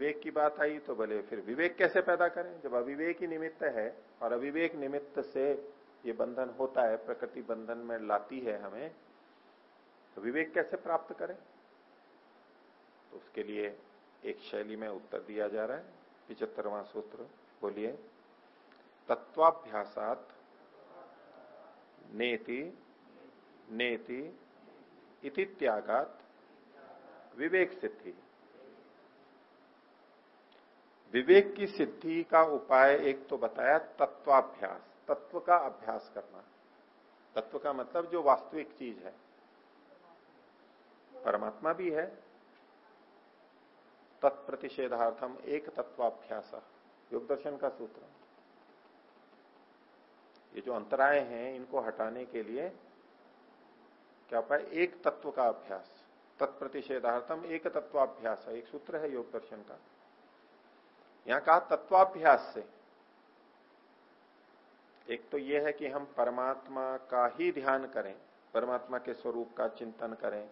अविवेक की बात आई तो बोले फिर विवेक कैसे पैदा करें? जब अविवेक ही निमित्त है और अविवेक निमित्त से ये बंधन होता है, प्रकृति बंधन में लाती है हमें तो विवेक कैसे प्राप्त करें? तो उसके लिए एक शैली में उत्तर दिया जा रहा है। पिचहत्तरवा सूत्र, बोलिए, तत्वाभ्यासात नेति नेति इति त्यागात विवेक सिद्धि। विवेक की सिद्धि का उपाय एक तो बताया, तत्वाभ्यास, तत्व का अभ्यास करना। तत्व का मतलब जो वास्तविक चीज़ है। परमात्मा भी है। तत्प्रतिषेधार्थम एक तत्वाभ्यास, योग दर्शन का सूत्र। ये जो अंतराय हैं, इनको हटाने के लिए क्या पाए एक तत्व का अभ्यास। तत्प्रतिषेधार्थम एक तत्वाभ्यास, एक सूत्र है योग दर्शन का। यहाँ कहा तत्वाभ्यास से। एक तो यह है कि हम परमात्मा का ही ध्यान करें, परमात्मा के स्वरूप का चिंतन करें।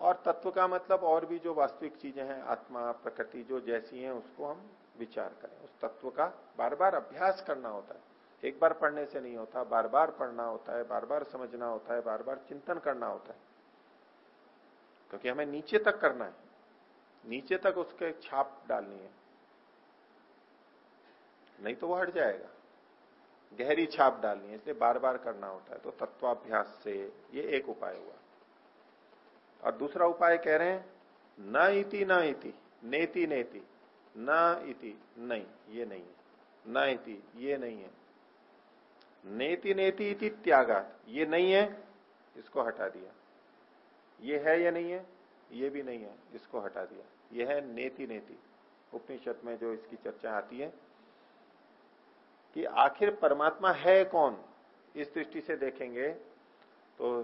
और तत्व का मतलब और भी जो वास्तविक चीज़ें हैं, आत्मा, प्रकृति, जो जैसी हैं, उसको हम विचार करें। उस तत्व का बार बार अभ्यास करना होता है। एक बार पढ़ने से नहीं होता बार बार पढ़ना होता है बार बार समझना होता है बार बार चिंतन करना होता है। क्योंकि हमें नीचे तक करना है। नीचे तक उसके छाप डालनी है। नहीं तो वो हट जाएगा। गहरी छाप डालनी है, इसलिए बार बार करना होता है। तो तत्वाभ्यास से ये एक उपाय हुआ। और दूसरा उपाय कह रहे हैं, न इति न इति, नेति नेति, न इति, नहीं, ये नहीं है। न इति, ये नहीं है। नेति नेति इति त्यागात, ये नहीं है, इसको हटा दिया। ये है या नहीं है? ये भी नहीं है, इसको हटा दिया। ये है नेति नेति। उपनिषद में जो इसकी चर्चा आती है कि आखिर परमात्मा है कौन? इस दृष्टि से देखेंगे तो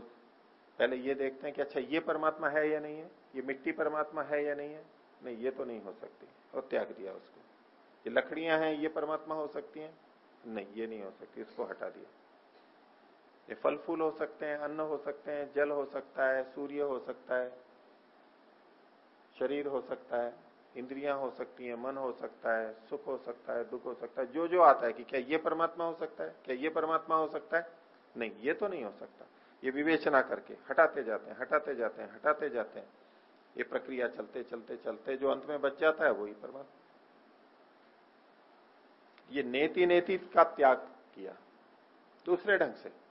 पहले ये देखते हैं कि अच्छा ये परमात्मा है या नहीं है? ये मिट्टी परमात्मा है या नहीं है? नहीं, ये तो नहीं हो सकती। और त्याग दिया उसको। ये लकड़ियाँ हैं, ये परमात्मा हो सकती हैं? नहीं, ये नहीं हो सकती, इसको हटा दिया। ये फल फूल हो सकते हैं, अन्न हो सकते हैं, जल हो सकता है, सूर्य हो सकता है शरीर हो सकता है, इंद्रियाँ हो सकती हैं, मन हो सकता है, सुख हो सकता है, दुख हो सकता है जो जो आता है कि क्या ये परमात्मा हो सकता है, क्या ये परमात्मा हो सकता है? नहीं, ये तो नहीं हो सकता। ये विवेचना करके हटाते जाते हैं, हटाते जाते हैं, हटाते जाते हैं। ये प्रक्रिया चलते चलते चलते, जो अंत में बच जाता है वही परमात्मा। ये नेति नेति का त्याग किया, दूसरे ढंग से।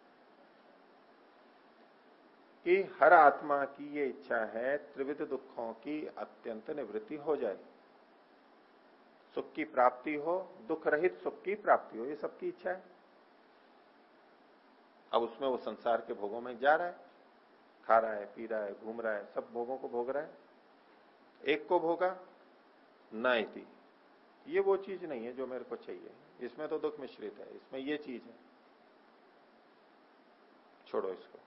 कि हर आत्मा की ये इच्छा है, त्रिविध दुखों की अत्यंत निवृत्ति हो जाए। सुख की प्राप्ति हो, दुख रहित सुख की प्राप्ति हो, ये सबकी इच्छा है। अब उसमें वो संसार के भोगों में जा रहा है। खा रहा है, पी रहा है, घूम रहा है, सब भोगों को भोग रहा है। एक को भोगा, न ये वो चीज़ नहीं है जो मेरे को चाहिए। इसमें तो दुख मिश्रित है, इसमें ये चीज़ है। छोड़ो इसको।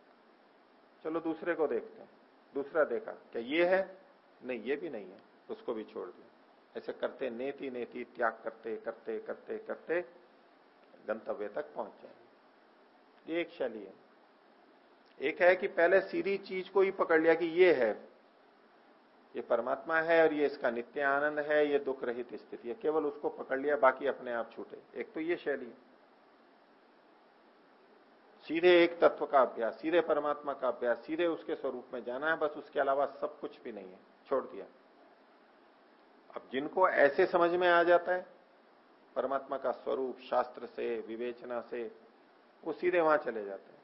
चलो दूसरे को देखते हैं। दूसरा देखा, क्या ये है? नहीं, ये भी नहीं है। उसको भी छोड़ दिया। ऐसे करते, नेति नेति, त्याग करते करते करते करते गंतव्य तक पहुँच जाए ये एक शैली है। एक है कि पहले सीधी चीज़ को ही पकड़ लिया कि ये है। ये परमात्मा है और ये इसका नित्य आनंद है, ये दुख रहित स्थिति है। केवल उसको पकड़ लिया, बाकी अपने आप छूटे। एक तो ये शैली सीधे एक तत्व का अभ्यास, सीधे परमात्मा का अभ्यास, सीधे उसके स्वरूप में जाना है, बस उसके अलावा सब कुछ भी नहीं है, छोड़ दिया। अब जिनको ऐसे समझ में आ जाता है, परमात्मा का स्वरूप, शास्त्र से, विवेचना से, वो सीधे वहाँ चले जाते हैं।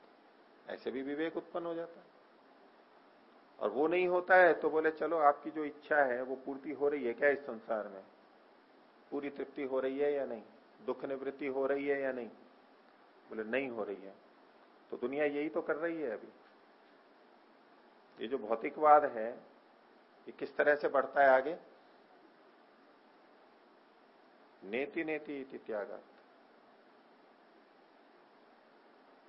ऐसे भी विवेक उत्पन्न हो जाता है। और वो नहीं होता है तो बोले, चलो, आपकी जो इच्छा है, वो पूर्ति हो रही है क्या इस संसार में? पूरी तृप्ति हो रही है या नहीं? दुख निवृत्ति हो रही है या नहीं? बोले, नहीं हो रही है। तो दुनिया यही तो कर रही है अभी। ये जो भौतिकवाद है, ये किस तरह से बढ़ता है आगे? नेति नेति इति इत्यागत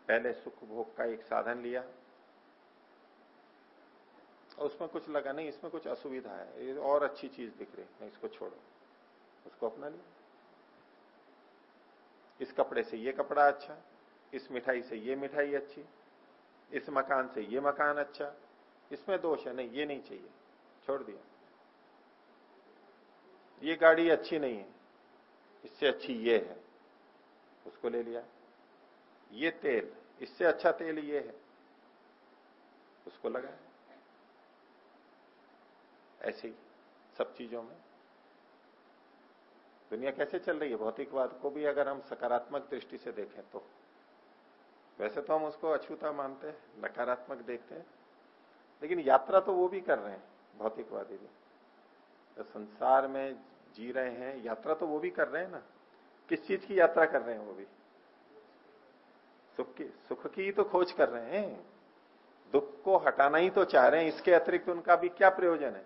पहले सुख भोग का एक साधन लिया, और उसमें कुछ लगा नहीं, इसमें कुछ असुविधा है। ये और अच्छी चीज़ दिख रही नहीं, इसको छोड़ो। उसको अपना लिया। इस कपड़े से ये कपड़ा अच्छा इस मिठाई से ये मिठाई अच्छी, इस मकान से ये मकान अच्छा इसमें दोष है, नहीं, ये नहीं चाहिए, छोड़ दिया। ये गाड़ी अच्छी नहीं है, इससे अच्छी ये है, उसको ले लिया। ये तेल, इससे अच्छा तेल ये है, उसको लगाया। ऐसे ही, सब चीज़ों में। दुनिया कैसे चल रही है? भौतिकवाद को भी अगर हम सकारात्मक दृष्टि से देखें तो। वैसे तो हम उसको अछूता मानते हैं, नकारात्मक देखते हैं, लेकिन यात्रा तो वो भी कर रहे हैं, भौतिकवादी भी। तो संसार में जी रहे हैं, यात्रा तो वो भी कर रहे हैं ना? किस चीज़ की यात्रा कर रहे हैं वो भी? सुख की सुख की तो खोज कर रहे हैं। दुख को हटाना ही तो चाह रहे हैं, इसके अतिरिक्त उनका भी क्या प्रयोजन है?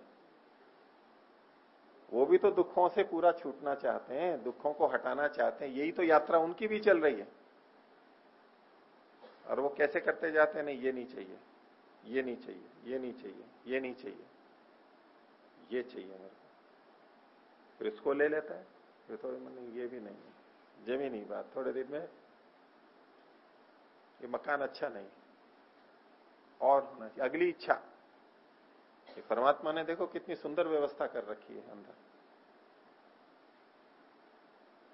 वो भी तो दुखों से पूरा छूटना चाहते हैं, दुखों को हटाना चाहते हैं, यही तो यात्रा उनकी भी चल रही है। और वो कैसे करते जाते हैं? नहीं, ये नहीं चाहिए। ये नहीं चाहिए। ये नहीं चाहिए। ये नहीं चाहिए। ये चाहिए मेरे को। फिर इसको ले लेता है। फिर थोड़े मन ये भी नहीं है। जमी नहीं बात। थोड़े दिन में ये मकान अच्छा नहीं और होना चाहिए अगली इच्छा। ये परमात्मा ने देखो कितनी सुंदर व्यवस्था कर रखी है अंदर।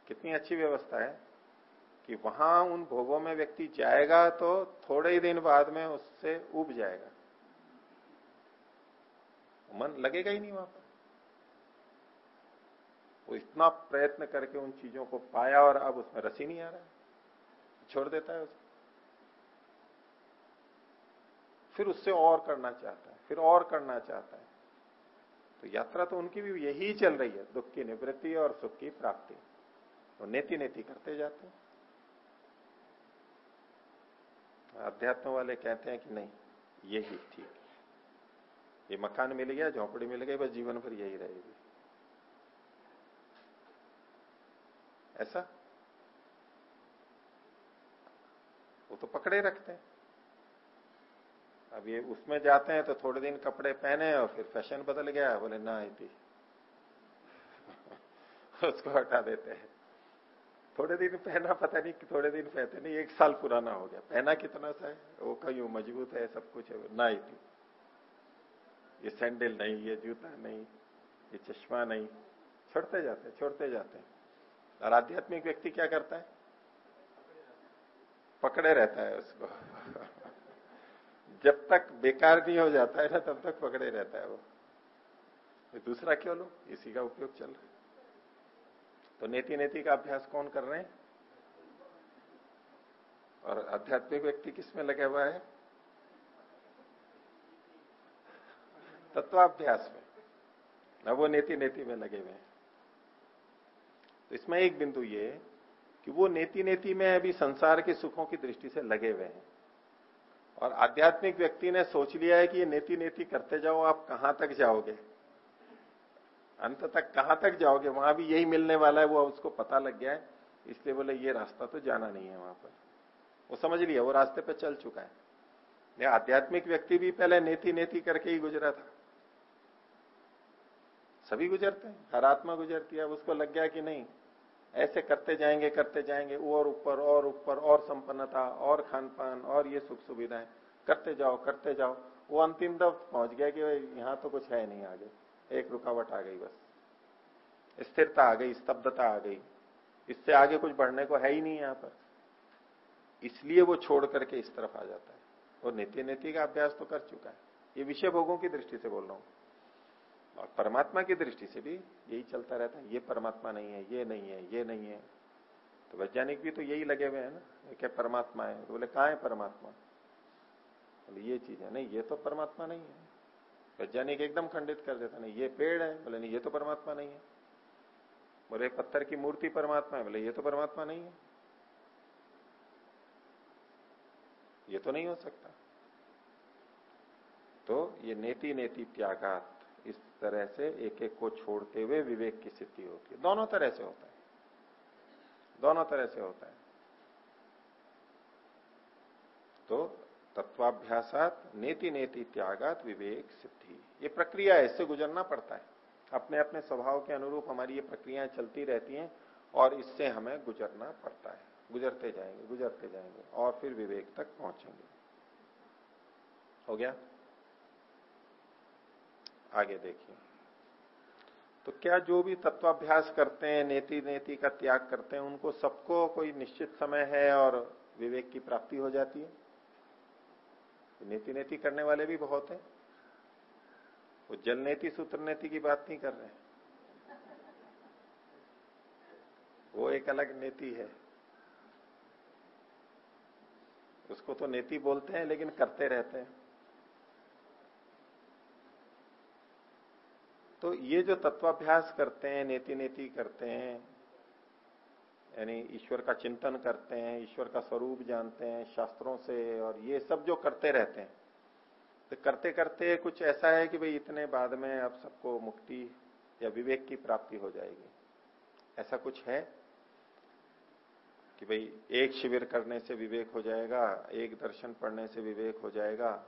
कितनी अच्छी व्यवस्था है। कि वहाँ उन भोगों में व्यक्ति जाएगा तो थोड़े ही दिन बाद में उससे उब जाएगा। मन लगेगा ही नहीं वहाँ पर। वो इतना प्रयत्न करके उन चीज़ों को पाया और अब उसमें रसी नहीं आ रहा है। छोड़ देता है उसको फिर उससे और करना चाहता है, फिर और करना चाहता है। तो यात्रा तो उनकी भी यही चल रही है, दुख की निवृत्ति और सुख की प्राप्ति। वो नेति नेति करते जाते हैं। अध्यात्म वाले कहते हैं कि नहीं, यही ठीक ये मकान मिल गया, झोंपड़ी मिल गई, बस जीवन भर यही रहेगी। ऐसा? वो तो पकड़े रखते हैं। अब ये उसमें जाते हैं तो थोड़े दिन कपड़े पहने और फिर फ़ैशन बदल गया, बोले, ना आई थी उसको हटा देते हैं। थोड़े दिन पहना, पता नहीं कि थोड़े दिन पहते नहीं, एक साल पुराना हो गया। पहना कितना सा है? वो कहीं मज़बूत है, सब कुछ है ना ही ये सैंडल नहीं, ये जूता नहीं, ये चश्मा नहीं, छोड़ते जाते छोड़ते जाते और आध्यात्मिक व्यक्ति क्या करता है? पकड़े रहता है उसको। जब तक बेकार नहीं हो जाता है ना, तब तक पकड़े रहता है वो। दूसरा क्यों लो? इसी का उपयोग चल रहा है। तो नेति नेति का अभ्यास कौन कर रहे हैं? और आध्यात्मिक व्यक्ति किसमें लगे हुआ है? तत्वाभ्यास में। न वो नेति नेति में लगे हुए हैं। तो इसमें एक बिंदु ये कि वो नेति नेति में अभी संसार के सुखों की दृष्टि से लगे हुए हैं। और आध्यात्मिक व्यक्ति ने सोच लिया है कि ये नेति नेति करते जाओ, आप कहाँ तक जाओगे? अंत तक कहाँ तक जाओगे? वहाँ भी यही मिलने वाला है, वो उसको पता लग गया है। इसलिए बोले, ये रास्ता तो जाना नहीं है वहाँ पर। वो समझ लिया, वो रास्ते पे चल चुका है। आध्यात्मिक व्यक्ति भी पहले नेति नेति करके ही गुजरा था। सभी गुजरते हैं, हर आत्मा गुजरती है उसको लग गया कि नहीं। ऐसे करते जाएँगे करते जाएँगे, और ऊपर और ऊपर, और संपन्नता, और खान पान और ये सुख सुविधाएँ करते जाओ करते जाओ। वो अंतिम दफ पहुँच गया कि भाई, यहाँ तो कुछ है नहीं आगे। एक रुकावट आ गई बस। स्थिरता आ गई, स्तब्धता आ गई। इससे आगे कुछ बढ़ने को है ही नहीं यहाँ पर। इसलिए वो छोड़ करके इस तरफ़ आ जाता है। और नित्य नीति का अभ्यास तो कर चुका है। ये विषय भोगों की दृष्टि से बोल रहा हूँ। और परमात्मा की दृष्टि से भी यही चलता रहता है। ये परमात्मा नहीं है, ये नहीं है, ये नहीं है। तो वैज्ञानिक भी तो यही लगे हुए हैं ना। क्या परमात्मा है। तो बोले, कहा है परमात्मा? बोले, ये चीज़ है। नहीं, ये तो परमात्मा नहीं है। वैज्ञानिक एकदम खंडित कर देता, नहीं, ये पेड़ है। बोले, नहीं, ये तो परमात्मा नहीं है। बोले, पत्थर की मूर्ति परमात्मा है। बोले, ये तो परमात्मा नहीं है। ये तो नहीं हो सकता। तो ये नेति नेति त्यागात, इस तरह से एक एक को छोड़ते हुए विवेक की स्थिति होती है। दोनों तरह से होता है। दोनों तरह से होता है। तो तत्वाभ्यासात नेति नेति त्यागात विवेक सिद्धि। ये प्रक्रिया है इससे गुजरना पड़ता है। अपने अपने स्वभाव के अनुरूप हमारी ये प्रक्रियाएँ चलती रहती हैं और इससे हमें गुजरना पड़ता है। गुजरते जाएँगे गुजरते जाएँगे और फिर विवेक तक पहुँचेंगे। हो गया? आगे देखिए। तो क्या जो भी तत्वाभ्यास करते हैं, नेति नेति का त्याग करते हैं, उनको सबको कोई निश्चित समय है और विवेक की प्राप्ति हो जाती है? नेति नेति करने वाले भी बहुत हैं। वो जल नेति, सूत्र नेति की बात नहीं कर रहे वो एक अलग नेति है। उसको तो नेति बोलते हैं, लेकिन करते रहते हैं। तो ये जो तत्वाभ्यास करते हैं, नेति नेति करते हैं यानी ईश्वर का चिंतन करते हैं, ईश्वर का स्वरूप जानते हैं, शास्त्रों से और ये सब जो करते रहते हैं। तो करते करते कुछ ऐसा है कि भाई इतने बाद में अब सबको मुक्ति या विवेक की प्राप्ति हो जाएगी। ऐसा कुछ है कि भाई एक शिविर करने से विवेक हो जाएगा, एक दर्शन पढ़ने से विवेक हो जाएगा,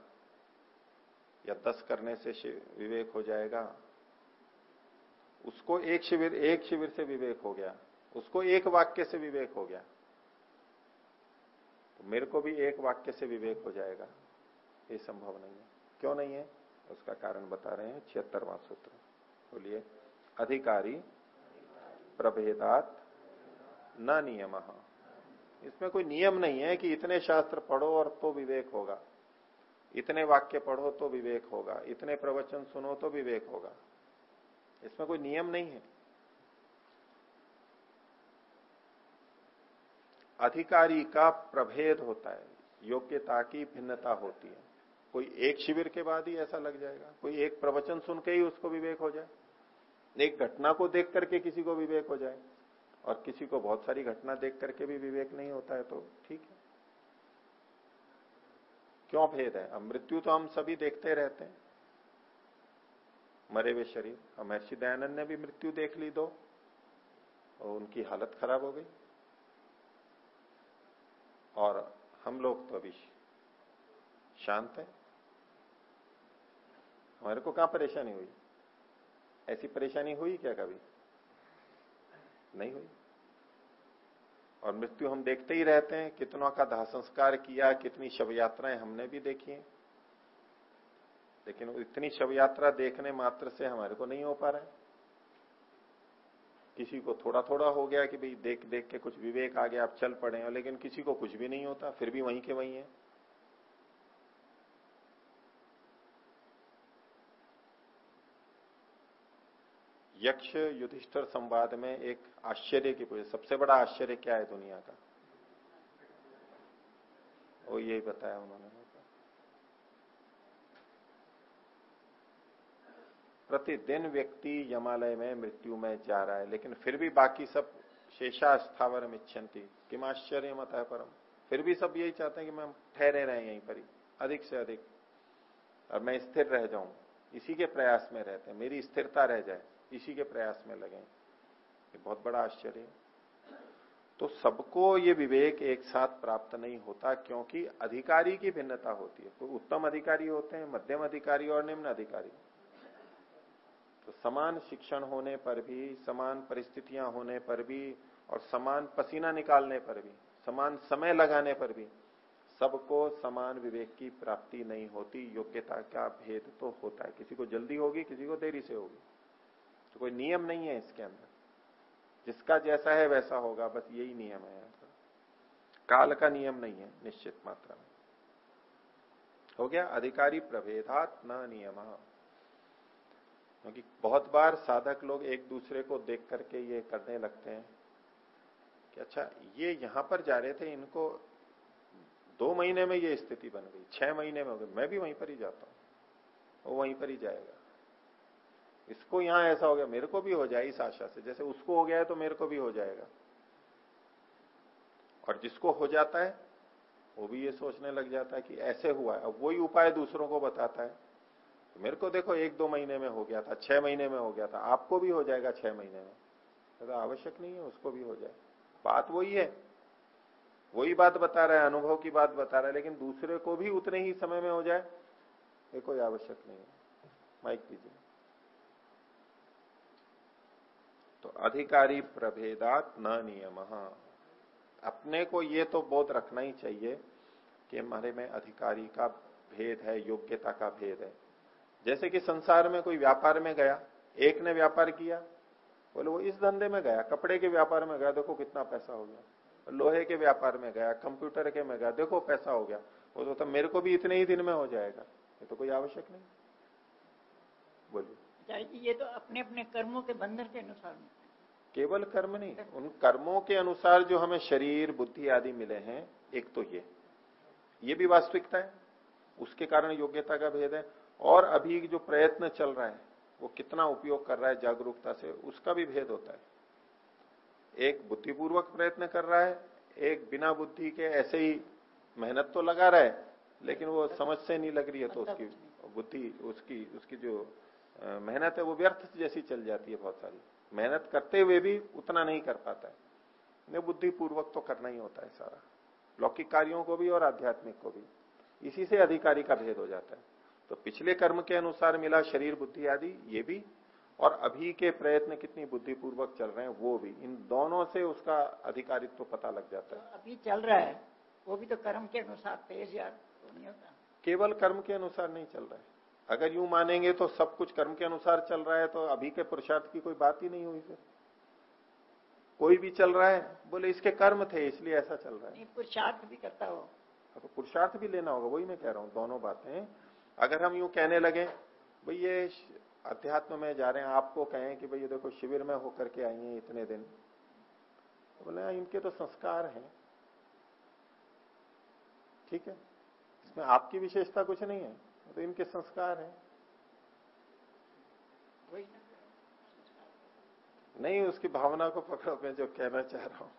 या दस करने से विवेक हो जाएगा। उसको एक शिविर एक शिविर से विवेक हो गया। उसको एक वाक्य से विवेक हो गया। तो मेरे को भी एक वाक्य से विवेक हो जाएगा। ये संभव नहीं है। क्यों नहीं है? उसका कारण बता रहे हैं छिहत्तरवा सूत्र। बोलिए, अधिकारी प्रभेदात न नियम। इसमें कोई नियम नहीं है कि इतने शास्त्र पढ़ो और तो विवेक होगा। इतने वाक्य पढ़ो तो विवेक होगा। इतने प्रवचन सुनो तो विवेक होगा। इसमें कोई नियम नहीं है। अधिकारी का प्रभेद होता है, योग्यता की भिन्नता होती है। कोई एक शिविर के बाद ही ऐसा लग जाएगा, कोई एक प्रवचन सुन के ही उसको विवेक हो जाए, एक घटना को देख करके किसी को विवेक हो जाए, और किसी को बहुत सारी घटना देख करके भी विवेक नहीं होता है तो ठीक है। क्यों भेद है? अब मृत्यु तो हम सभी देखते रहते हैं। मरे हुए शरीर महर्षि दयानंद ने भी मृत्यु देख ली दो, और उनकी हालत खराब हो गई। और हम लोग तो अभी शांत है। हमारे को कहाँ परेशानी हुई? ऐसी परेशानी हुई क्या कभी? नहीं हुई। और मृत्यु हम देखते ही रहते हैं, कितनों का दाह संस्कार किया, कितनी शव यात्राएँ हमने भी देखी हैं। लेकिन इतनी शव यात्रा देखने मात्र से हमारे को नहीं हो पा रहा है। किसी को थोड़ा थोड़ा हो गया कि भाई देख देख के कुछ विवेक आ गया, आप चल पड़े हो, लेकिन किसी को कुछ भी नहीं होता, फिर भी वहीं के वहीं है। यक्ष युधिष्ठर संवाद में एक आश्चर्य की पूछे सबसे बड़ा आश्चर्य क्या है दुनिया का? वो यही बताया उन्होंने। प्रतिदिन व्यक्ति यमालय में मृत्यु में जा रहा है, लेकिन फिर भी बाकी सब शेषा स्थावर मिच्छन्ति किम आश्चर्य मत है परम। फिर भी सब यही चाहते हैं कि मैं ठहरे रहे यहीं पर ही, अधिक से अधिक, और मैं स्थिर रह जाऊँ। इसी के प्रयास में रहते हैं। मेरी स्थिरता रह जाए, इसी के प्रयास में लगे। ये बहुत बड़ा आश्चर्य तो सबको ये विवेक एक साथ प्राप्त नहीं होता, क्योंकि अधिकारी की भिन्नता होती है। तो उत्तम अधिकारी होते हैं, मध्यम अधिकारी और निम्न अधिकारी। तो समान शिक्षण होने पर भी, समान परिस्थितियाँ होने पर भी और समान पसीना निकालने पर भी, समान समय लगाने पर भी सबको समान विवेक की प्राप्ति नहीं होती। योग्यता का भेद तो होता है। किसी को जल्दी होगी, किसी को देरी से होगी। तो कोई नियम नहीं है इसके अंदर। जिसका जैसा है वैसा होगा, बस यही नियम है काल का नियम नहीं है, निश्चित मात्रा में। हो गया? अधिकारी प्रभेदात न नियम। क्योंकि बहुत बार साधक लोग एक दूसरे को देख करके ये करने लगते हैं कि अच्छा ये यहाँ पर जा रहे थे, इनको दो महीने में ये स्थिति बन गई, छह महीने में हो गई, मैं भी वहीं पर ही जाता हूँ, वो वहीं पर ही जाएगा। इसको यहाँ ऐसा हो गया, मेरे को भी हो जाए इस आशा से, जैसे उसको हो गया है तो मेरे को भी हो जाएगा। और जिसको हो जाता है, वो भी ये सोचने लग जाता है कि ऐसे हुआ है, अब वही उपाय दूसरों को बताता है। तो मेरे को देखो, एक दो महीने में हो गया था, छह महीने में हो गया था, आपको भी हो जाएगा छह महीने में। तो आवश्यक नहीं है, उसको भी हो जाए। बात वही है। वही बात बता रहा है, अनुभव की बात बता रहा है, लेकिन दूसरे को भी उतने ही समय में हो जाए, ये कोई आवश्यक नहीं है। माइक दीजिए तो अधिकारी प्रभेदात न नियम। अपने को ये तो बोध रखना ही चाहिए कि हमारे में अधिकारी का भेद है, योग्यता का भेद है। जैसे कि संसार में कोई व्यापार में गया एक ने व्यापार किया बोले वो इस धंधे में गया कपड़े के व्यापार में गया देखो कितना पैसा हो गया लोहे के व्यापार में गया कंप्यूटर के में गया देखो पैसा हो गया वो तो, तो मेरे को भी इतने ही दिन में हो जाएगा ये तो कोई आवश्यक नहीं। बोलिए। ये तो अपने अपने कर्मों के बंधन के अनुसार केवल कर्म नहीं उन कर्मों के अनुसार जो हमें शरीर बुद्धि आदि मिले हैं एक तो ये ये भी वास्तविकता है उसके कारण योग्यता का भेद है और अभी जो प्रयत्न चल रहा है वो कितना उपयोग कर रहा है जागरूकता से उसका भी भेद होता है। एक बुद्धिपूर्वक प्रयत्न कर रहा है एक बिना बुद्धि के ऐसे ही मेहनत तो लगा रहा है लेकिन वो समझ से नहीं लग रही है तो उसकी बुद्धि उसकी उसकी जो मेहनत है वो व्यर्थ जैसी चल जाती है बहुत सारी। मेहनत करते हुए भी उतना नहीं कर पाता है। बुद्धि पूर्वक तो करना ही होता है सारा। लौकिक कार्यों को भी और आध्यात्मिक को भी। इसी से अधिकारी का भेद हो जाता है। तो पिछले कर्म के अनुसार मिला शरीर बुद्धि आदि ये भी। और अभी के प्रयत्न कितनी बुद्धिपूर्वक चल रहे हैं वो भी। इन दोनों से उसका अधिकारित्व तो पता लग जाता है। तो अभी चल रहा है वो भी तो कर्म के अनुसार तेज यार तो नहीं होता। केवल कर्म के अनुसार नहीं चल रहा है। अगर यूँ मानेंगे तो सब कुछ कर्म के अनुसार चल रहा है तो अभी के पुरुषार्थ की कोई बात ही नहीं हुई फिर। कोई भी चल रहा है बोले इसके कर्म थे इसलिए ऐसा चल रहा है। पुरुषार्थ भी करता हो। हाँ, तो पुरुषार्थ भी लेना होगा वही मैं कह रहा हूँ दोनों बातें अगर हम यूँ कहने लगे भाई ये अध्यात्म में जा रहे हैं आपको कहें कि भाई ये देखो शिविर में होकर के आई हैं इतने दिन। तो बोले हाँ, इनके तो संस्कार हैं। ठीक है? इसमें आपकी विशेषता कुछ नहीं है तो इनके संस्कार हैं। नहीं उसकी भावना को पकड़ो मैं जो कहना चाह रहा हूँ।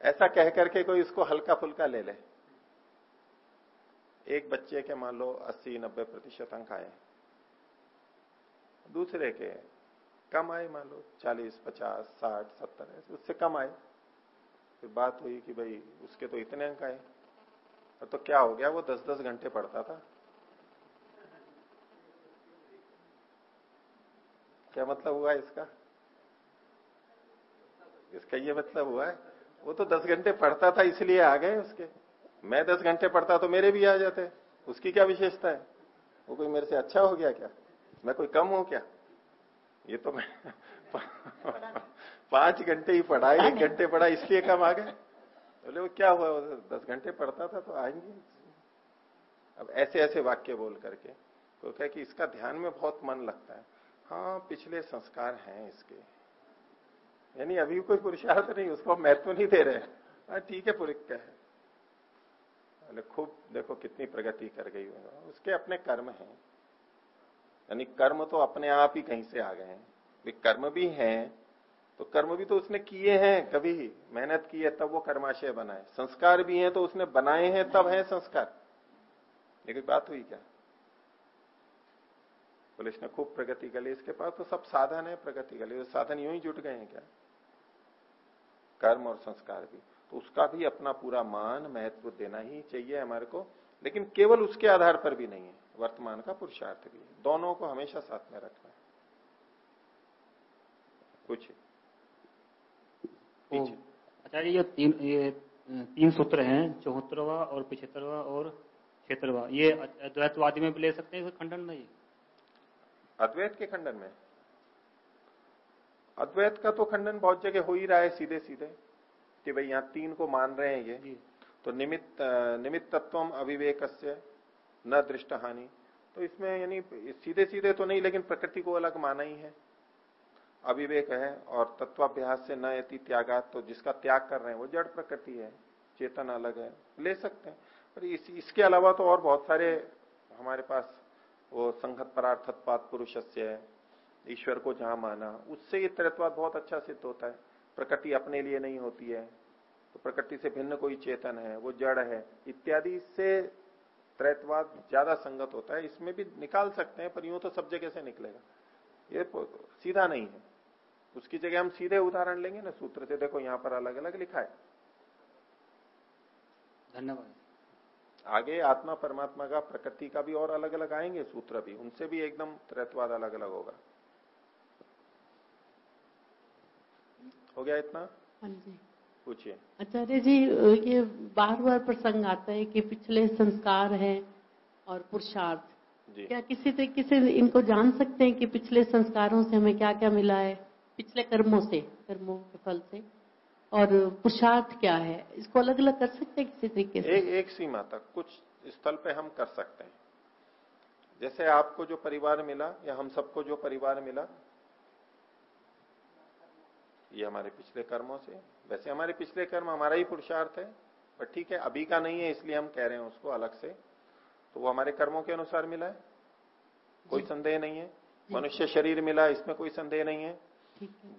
ऐसा कह करके कोई इसको हल्का फुल्का ले ले। एक बच्चे के मान लो 80-90 प्रतिशत अंक आए। दूसरे के कम आए मान लो 40, 50, 60, 70 उससे कम आए। फिर बात हुई कि भाई उसके तो इतने अंक आए। तो क्या हो गया? वो 10-10 घंटे पढ़ता था। क्या मतलब हुआ इसका? इसका ये मतलब हुआ है वो तो दस घंटे पढ़ता था इसलिए आ गए उसके। मैं दस घंटे पढ़ता तो मेरे भी आ जाते उसकी क्या विशेषता है? वो कोई मेरे से अच्छा हो गया क्या? मैं कोई कम हूँ क्या? ये तो मैं पाँच घंटे ही पढ़ा एक घंटे पढ़ा इसलिए कम आ गए बोले वो क्या हुआ? दस घंटे पढ़ता था तो आएँगे। अब ऐसे ऐसे वाक्य बोल करके तो क्या कि इसका ध्यान में बहुत मन लगता है। हाँ पिछले संस्कार हैं इसके। यानी अभी कोई पुरुषार्थ नहीं उसको महत्व नहीं दे रहे हाँ। ठीक है पुरुष है? खूब, देखो कितनी प्रगति कर गई उसके अपने कर्म हैं। यानी कर्म तो अपने आप ही कहीं से आ गए हैं। कर्म भी हैं तो कर्म भी तो उसने किए हैं कभी। मेहनत की है, तब वो कर्माशय बनाए। संस्कार भी हैं तो उसने बनाए हैं, तब है संस्कार। लेकिन बात हुई क्या? बोले, इसने खूब प्रगति कर ली। इसके पास तो सब साधन है, प्रगति कर ली। साधन यूँ ही जुट गए हैं क्या? कर्म और संस्कार भी। तो उसका भी अपना पूरा मान महत्व देना ही चाहिए हमारे को। लेकिन केवल उसके आधार पर भी नहीं है वर्तमान का पुरुषार्थ भी दोनों को हमेशा साथ में रखना है। कुछ आचार्य ये तीन ये तीन सूत्र हैं चौहत्तरवा और पिछहत्तरवा और क्षेत्रवा। ये अद्वैतवादी में भी ले सकते हैं खंडन नहीं अद्वैत के खंडन में। अद्वैत का तो खंडन बहुत जगह हो ही रहा है सीधे सीधे कि भाई यहाँ तीन को मान रहे हैं ये। तो निमित्त निमित्त तत्व अविवेक न दृष्ट हानि तो इसमें यानी सीधे सीधे तो नहीं लेकिन प्रकृति को अलग माना ही है। अविवेक है और तत्वाभ्यास से न यति त्यागा तो जिसका त्याग कर रहे हैं वो जड़ प्रकृति है। चेतन अलग है। ले सकते हैं। पर इस, इसके अलावा तो और बहुत सारे हमारे पास वो संघत परार्थत्वाद पुरुष ईश्वर को जहाँ माना उससे ये त्रैतवाद बहुत अच्छा सिद्ध होता है। प्रकृति अपने लिए नहीं होती है तो प्रकृति से भिन्न कोई चेतन है वो जड़ है इत्यादि से त्रैतवाद ज़्यादा संगत होता है। इसमें भी निकाल सकते हैं पर यूँ तो सब जगह से निकलेगा। ये सीधा नहीं है। उसकी जगह हम सीधे उदाहरण लेंगे ना सूत्र से। देखो यहाँ पर अलग अलग लिखा है। धन्यवाद। आगे आत्मा परमात्मा का प्रकृति का भी और अलग अलग आएँगे सूत्र भी। उनसे भी एकदम त्रैतवाद अलग अलग होगा। हो गया इतना? हाँ जी। पूछिए। आचार्य जी ये बार बार प्रसंग आता है कि पिछले संस्कार है और पुरुषार्थ। क्या किसी तरीके से इनको जान सकते हैं कि पिछले संस्कारों से हमें क्या क्या मिला है? पिछले कर्मों से कर्मों के फल से। और पुरुषार्थ क्या है? इसको अलग अलग कर सकते हैं किसी तरीके से? एक एक सीमा तक कुछ स्थल पे हम कर सकते हैं। जैसे आपको जो परिवार मिला या हम सबको जो परिवार मिला ये हमारे पिछले कर्मों से। वैसे हमारे पिछले कर्म हमारा ही पुरुषार्थ है पर ठीक है अभी का नहीं है इसलिए हम कह रहे हैं उसको अलग से। तो वो हमारे कर्मों के अनुसार मिला है। कोई संदेह नहीं है। मनुष्य शरीर मिला इसमें कोई संदेह नहीं है।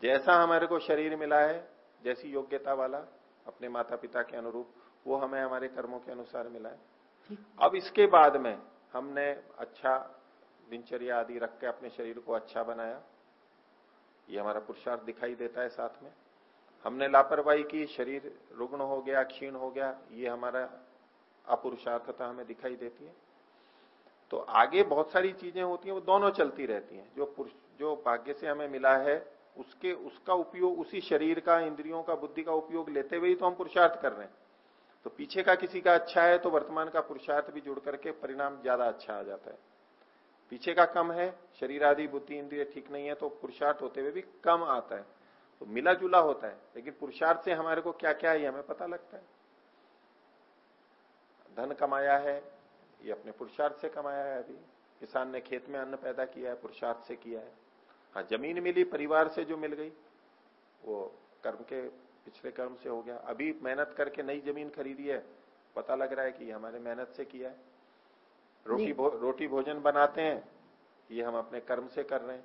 जैसा हमारे को शरीर मिला है जैसी योग्यता वाला अपने माता पिता के अनुरूप वो हमें हमारे कर्मों के अनुसार मिला है। अब इसके बाद में हमने अच्छा दिनचर्या आदि रख के अपने शरीर को अच्छा बनाया। ये हमारा पुरुषार्थ दिखाई देता है साथ में। हमने लापरवाही की, शरीर रुग्ण हो गया, क्षीण हो गया, ये हमारा अपुरुषार्थता हमें दिखाई देती है। तो आगे बहुत सारी चीज़ें होती हैं, वो दोनों चलती रहती हैं। जो पुरुष, जो भाग्य से हमें मिला है, उसके, उसका उपयोग, उसी शरीर का, इंद्रियों का, बुद्धि का उपयोग लेते हुए ही तो हम पुरुषार्थ कर रहे हैं। तो पीछे का किसी का अच्छा है तो वर्तमान का पुरुषार्थ भी जुड़ करके परिणाम ज़्यादा अच्छा आ जाता है। पीछे का कम है, शरीर आदि, बुद्धि इंद्रिय ठीक नहीं है तो पुरुषार्थ होते हुए भी कम आता है। तो मिला जुला होता है, लेकिन पुरुषार्थ से हमारे को क्या क्या है हमें पता लगता है। धन कमाया है, ये अपने पुरुषार्थ से कमाया है अभी। किसान ने खेत में अन्न पैदा किया है, पुरुषार्थ से किया है। हाँ ज़मीन मिली, परिवार से जो मिल गई, वो कर्म के पिछले कर्म से हो गया। अभी मेहनत करके नई ज़मीन खरीदी है, पता लग रहा है कि हमारे मेहनत से किया है। रोटी भो, रोटी भोजन बनाते हैं ये हम अपने कर्म से कर रहे हैं।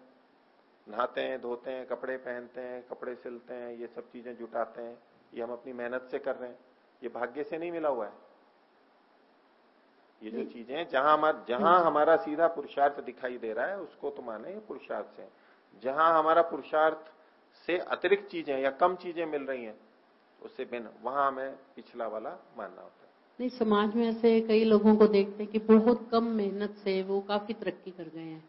नहाते हैं धोते हैं कपड़े पहनते हैं कपड़े सिलते हैं ये सब चीज़ें जुटाते हैं ये हम अपनी मेहनत से कर रहे हैं। ये भाग्य से नहीं मिला हुआ है। ये जो चीज़ें जहाँ हमारा जहाँ हमारा सीधा पुरुषार्थ दिखाई दे रहा है उसको तो माने पुरुषार्थ से। जहाँ हमारा पुरुषार्थ से अतिरिक्त चीज़ें या कम चीज़ें मिल रही हैं उससे भिन्न वहाँ हमें पिछला वाला मानना होता है। नहीं समाज में ऐसे कई लोगों को देखते हैं कि बहुत कम मेहनत से वो काफ़ी तरक्की कर गए हैं।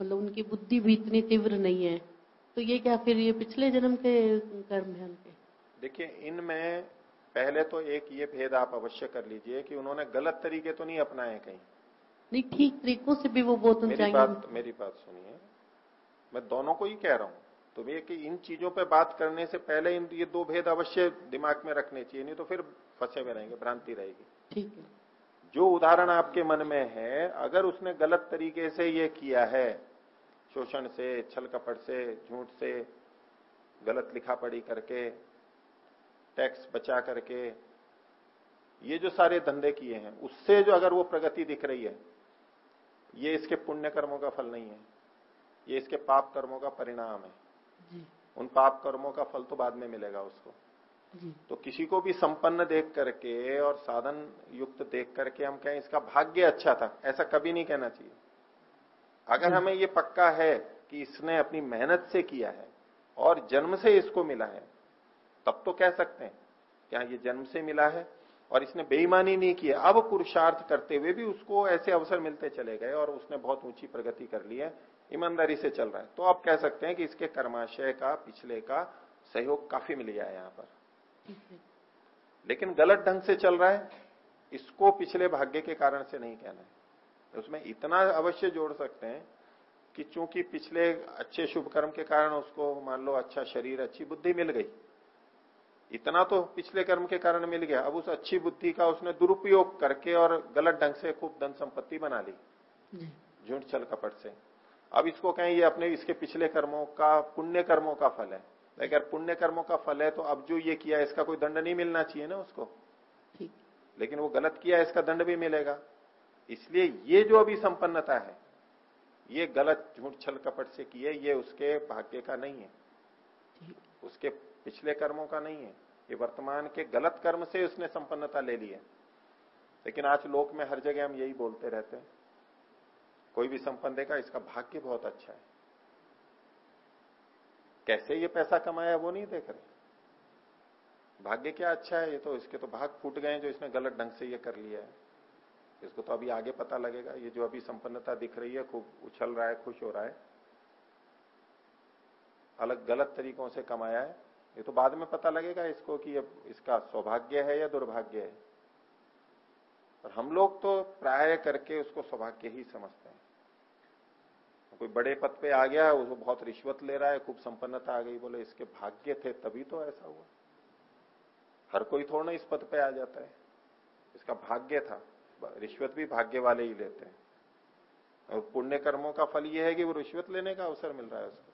मतलब उनकी बुद्धि भी इतनी तीव्र नहीं है। तो ये क्या फिर ये पिछले जन्म के कर्म है उनके? देखिए इनमें पहले तो एक ये भेद आप अवश्य कर लीजिए कि उन्होंने गलत तरीके तो नहीं अपनाए कहीं। नहीं ठीक तरीकों से भी वो बहुत मेरी बात मेरी बात सुनिए। मैं दोनों को ही कह रहा हूँ। तो ये कि इन चीज़ों पे बात करने से पहले इन ये दो भेद अवश्य दिमाग में रखने चाहिए नहीं तो फिर फंसे में रहेंगे भ्रांति रहेगी। ठीक है। जो उदाहरण आपके मन में है अगर उसने गलत तरीके से ये किया है शोषण से छल कपट से झूठ से गलत लिखा पढ़ी करके टैक्स बचा करके ये जो सारे धंधे किए हैं उससे जो अगर वो प्रगति दिख रही है ये इसके पुण्य कर्मों का फल नहीं है ये इसके पाप कर्मों का परिणाम है। उन पाप कर्मों का फल तो बाद में मिलेगा उसको। तो किसी को भी संपन्न देख करके और साधन युक्त देख करके हम कहें इसका भाग्य अच्छा था ऐसा कभी नहीं कहना चाहिए। अगर हमें ये पक्का है कि इसने अपनी मेहनत से किया है और जन्म से इसको मिला है तब तो कह सकते हैं कि हाँ ये जन्म से मिला है और इसने बेईमानी नहीं की अब पुरुषार्थ करते हुए भी उसको ऐसे अवसर मिलते चले गए और उसने बहुत ऊँची प्रगति कर ली है। ईमानदारी से चल रहा है। तो आप कह सकते हैं कि इसके कर्माशय का पिछले का सहयोग काफ़ी मिल गया है यहाँ पर। लेकिन गलत ढंग से चल रहा है इसको पिछले भाग्य के कारण से नहीं कहना है। तो उसमें इतना अवश्य जोड़ सकते हैं कि चूँकि पिछले अच्छे शुभ कर्म के कारण उसको मान लो अच्छा शरीर अच्छी बुद्धि मिल गई। इतना तो पिछले कर्म के कारण मिल गया। अब उस अच्छी बुद्धि का उसने दुरुपयोग करके और गलत ढंग से खूब धन संपत्ति बना ली झूठ छल कपट से। अब इसको कहें ये अपने इसके पिछले कर्मों का पुण्य कर्मों का फल है। अगर पुण्य कर्मों का फल है तो अब जो ये किया इसका कोई दंड नहीं मिलना चाहिए ना उसको। ठीक। लेकिन वो गलत किया है इसका दंड भी मिलेगा। इसलिए ये जो अभी संपन्नता है ये गलत झूठ छल कपट से किए ये उसके भाग्य का नहीं है। उसके पिछले कर्मों का नहीं है। ये वर्तमान के गलत कर्म से उसने संपन्नता ले ली है। लेकिन आज लोक में हर जगह हम यही बोलते रहते हैं। कोई भी संपन्न देगा, इसका भाग्य बहुत अच्छा है। कैसे ये पैसा कमाया वो नहीं देख रहे। भाग्य क्या अच्छा है, ये तो इसके तो भाग फूट गए जो इसने गलत ढंग से ये कर लिया है। इसको तो अभी आगे पता लगेगा, ये जो अभी संपन्नता दिख रही है, खूब उछल रहा है, खुश हो रहा है। अलग गलत तरीकों से कमाया है। ये तो बाद में पता लगेगा इसको कि अब इसका सौभाग्य है या दुर्भाग्य है। और हम लोग तो प्राय करके उसको सौभाग्य ही समझते हैं। कोई बड़े पद पे आ गया है उसको बहुत रिश्वत ले रहा है, खूब संपन्नता आ गई, बोले इसके भाग्य थे, तभी तो ऐसा हुआ। हर कोई थोड़ा इस पद पे आ जाता है। इसका भाग्य था रिश्वत भी भाग्य वाले ही लेते हैं। और पुण्य कर्मों का फल ये है कि वो रिश्वत लेने का अवसर मिल रहा है उसको।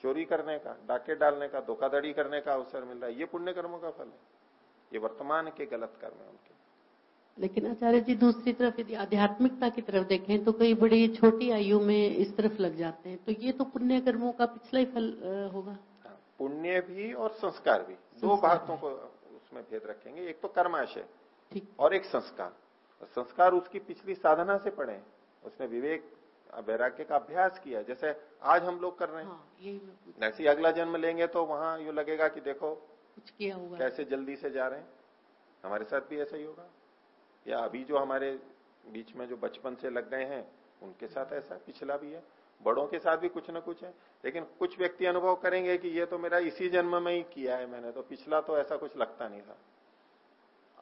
चोरी करने का, डाके डालने का, धोखाधड़ी करने का अवसर मिल रहा है, ये पुण्य कर्मों का फल है। ये वर्तमान के गलत कर्म है उनके। लेकिन आचार्य जी दूसरी तरफ़ यदि आध्यात्मिकता की तरफ़ देखें तो कई बड़ी छोटी आयु में इस तरफ़ लग जाते हैं। तो ये तो पुण्य कर्मों का पिछला ही फल होगा। हाँ, पुण्य भी और संस्कार भी। संस्कार। दो बातों को उसमें भेद रखेंगे। एक तो कर्माशय और एक संस्कार। संस्कार उसकी पिछली साधना से पड़े उसने विवेक वैराग्य का अभ्यास किया। जैसे आज हम लोग कर रहे हैं। हाँ, ऐसे अगला जन्म लेंगे तो वहाँ यूँ लगेगा कि देखो कुछ किया हुआ। कैसे जल्दी से जा रहे हैं। हमारे साथ भी ऐसा ही होगा। या अभी जो हमारे बीच में जो बचपन से लग गए हैं, उनके साथ ऐसा पिछला भी है। बड़ों के साथ भी कुछ ना कुछ है। लेकिन कुछ व्यक्ति अनुभव करेंगे कि ये तो मेरा इसी जन्म में ही किया है मैंने तो पिछला तो ऐसा कुछ लगता नहीं था।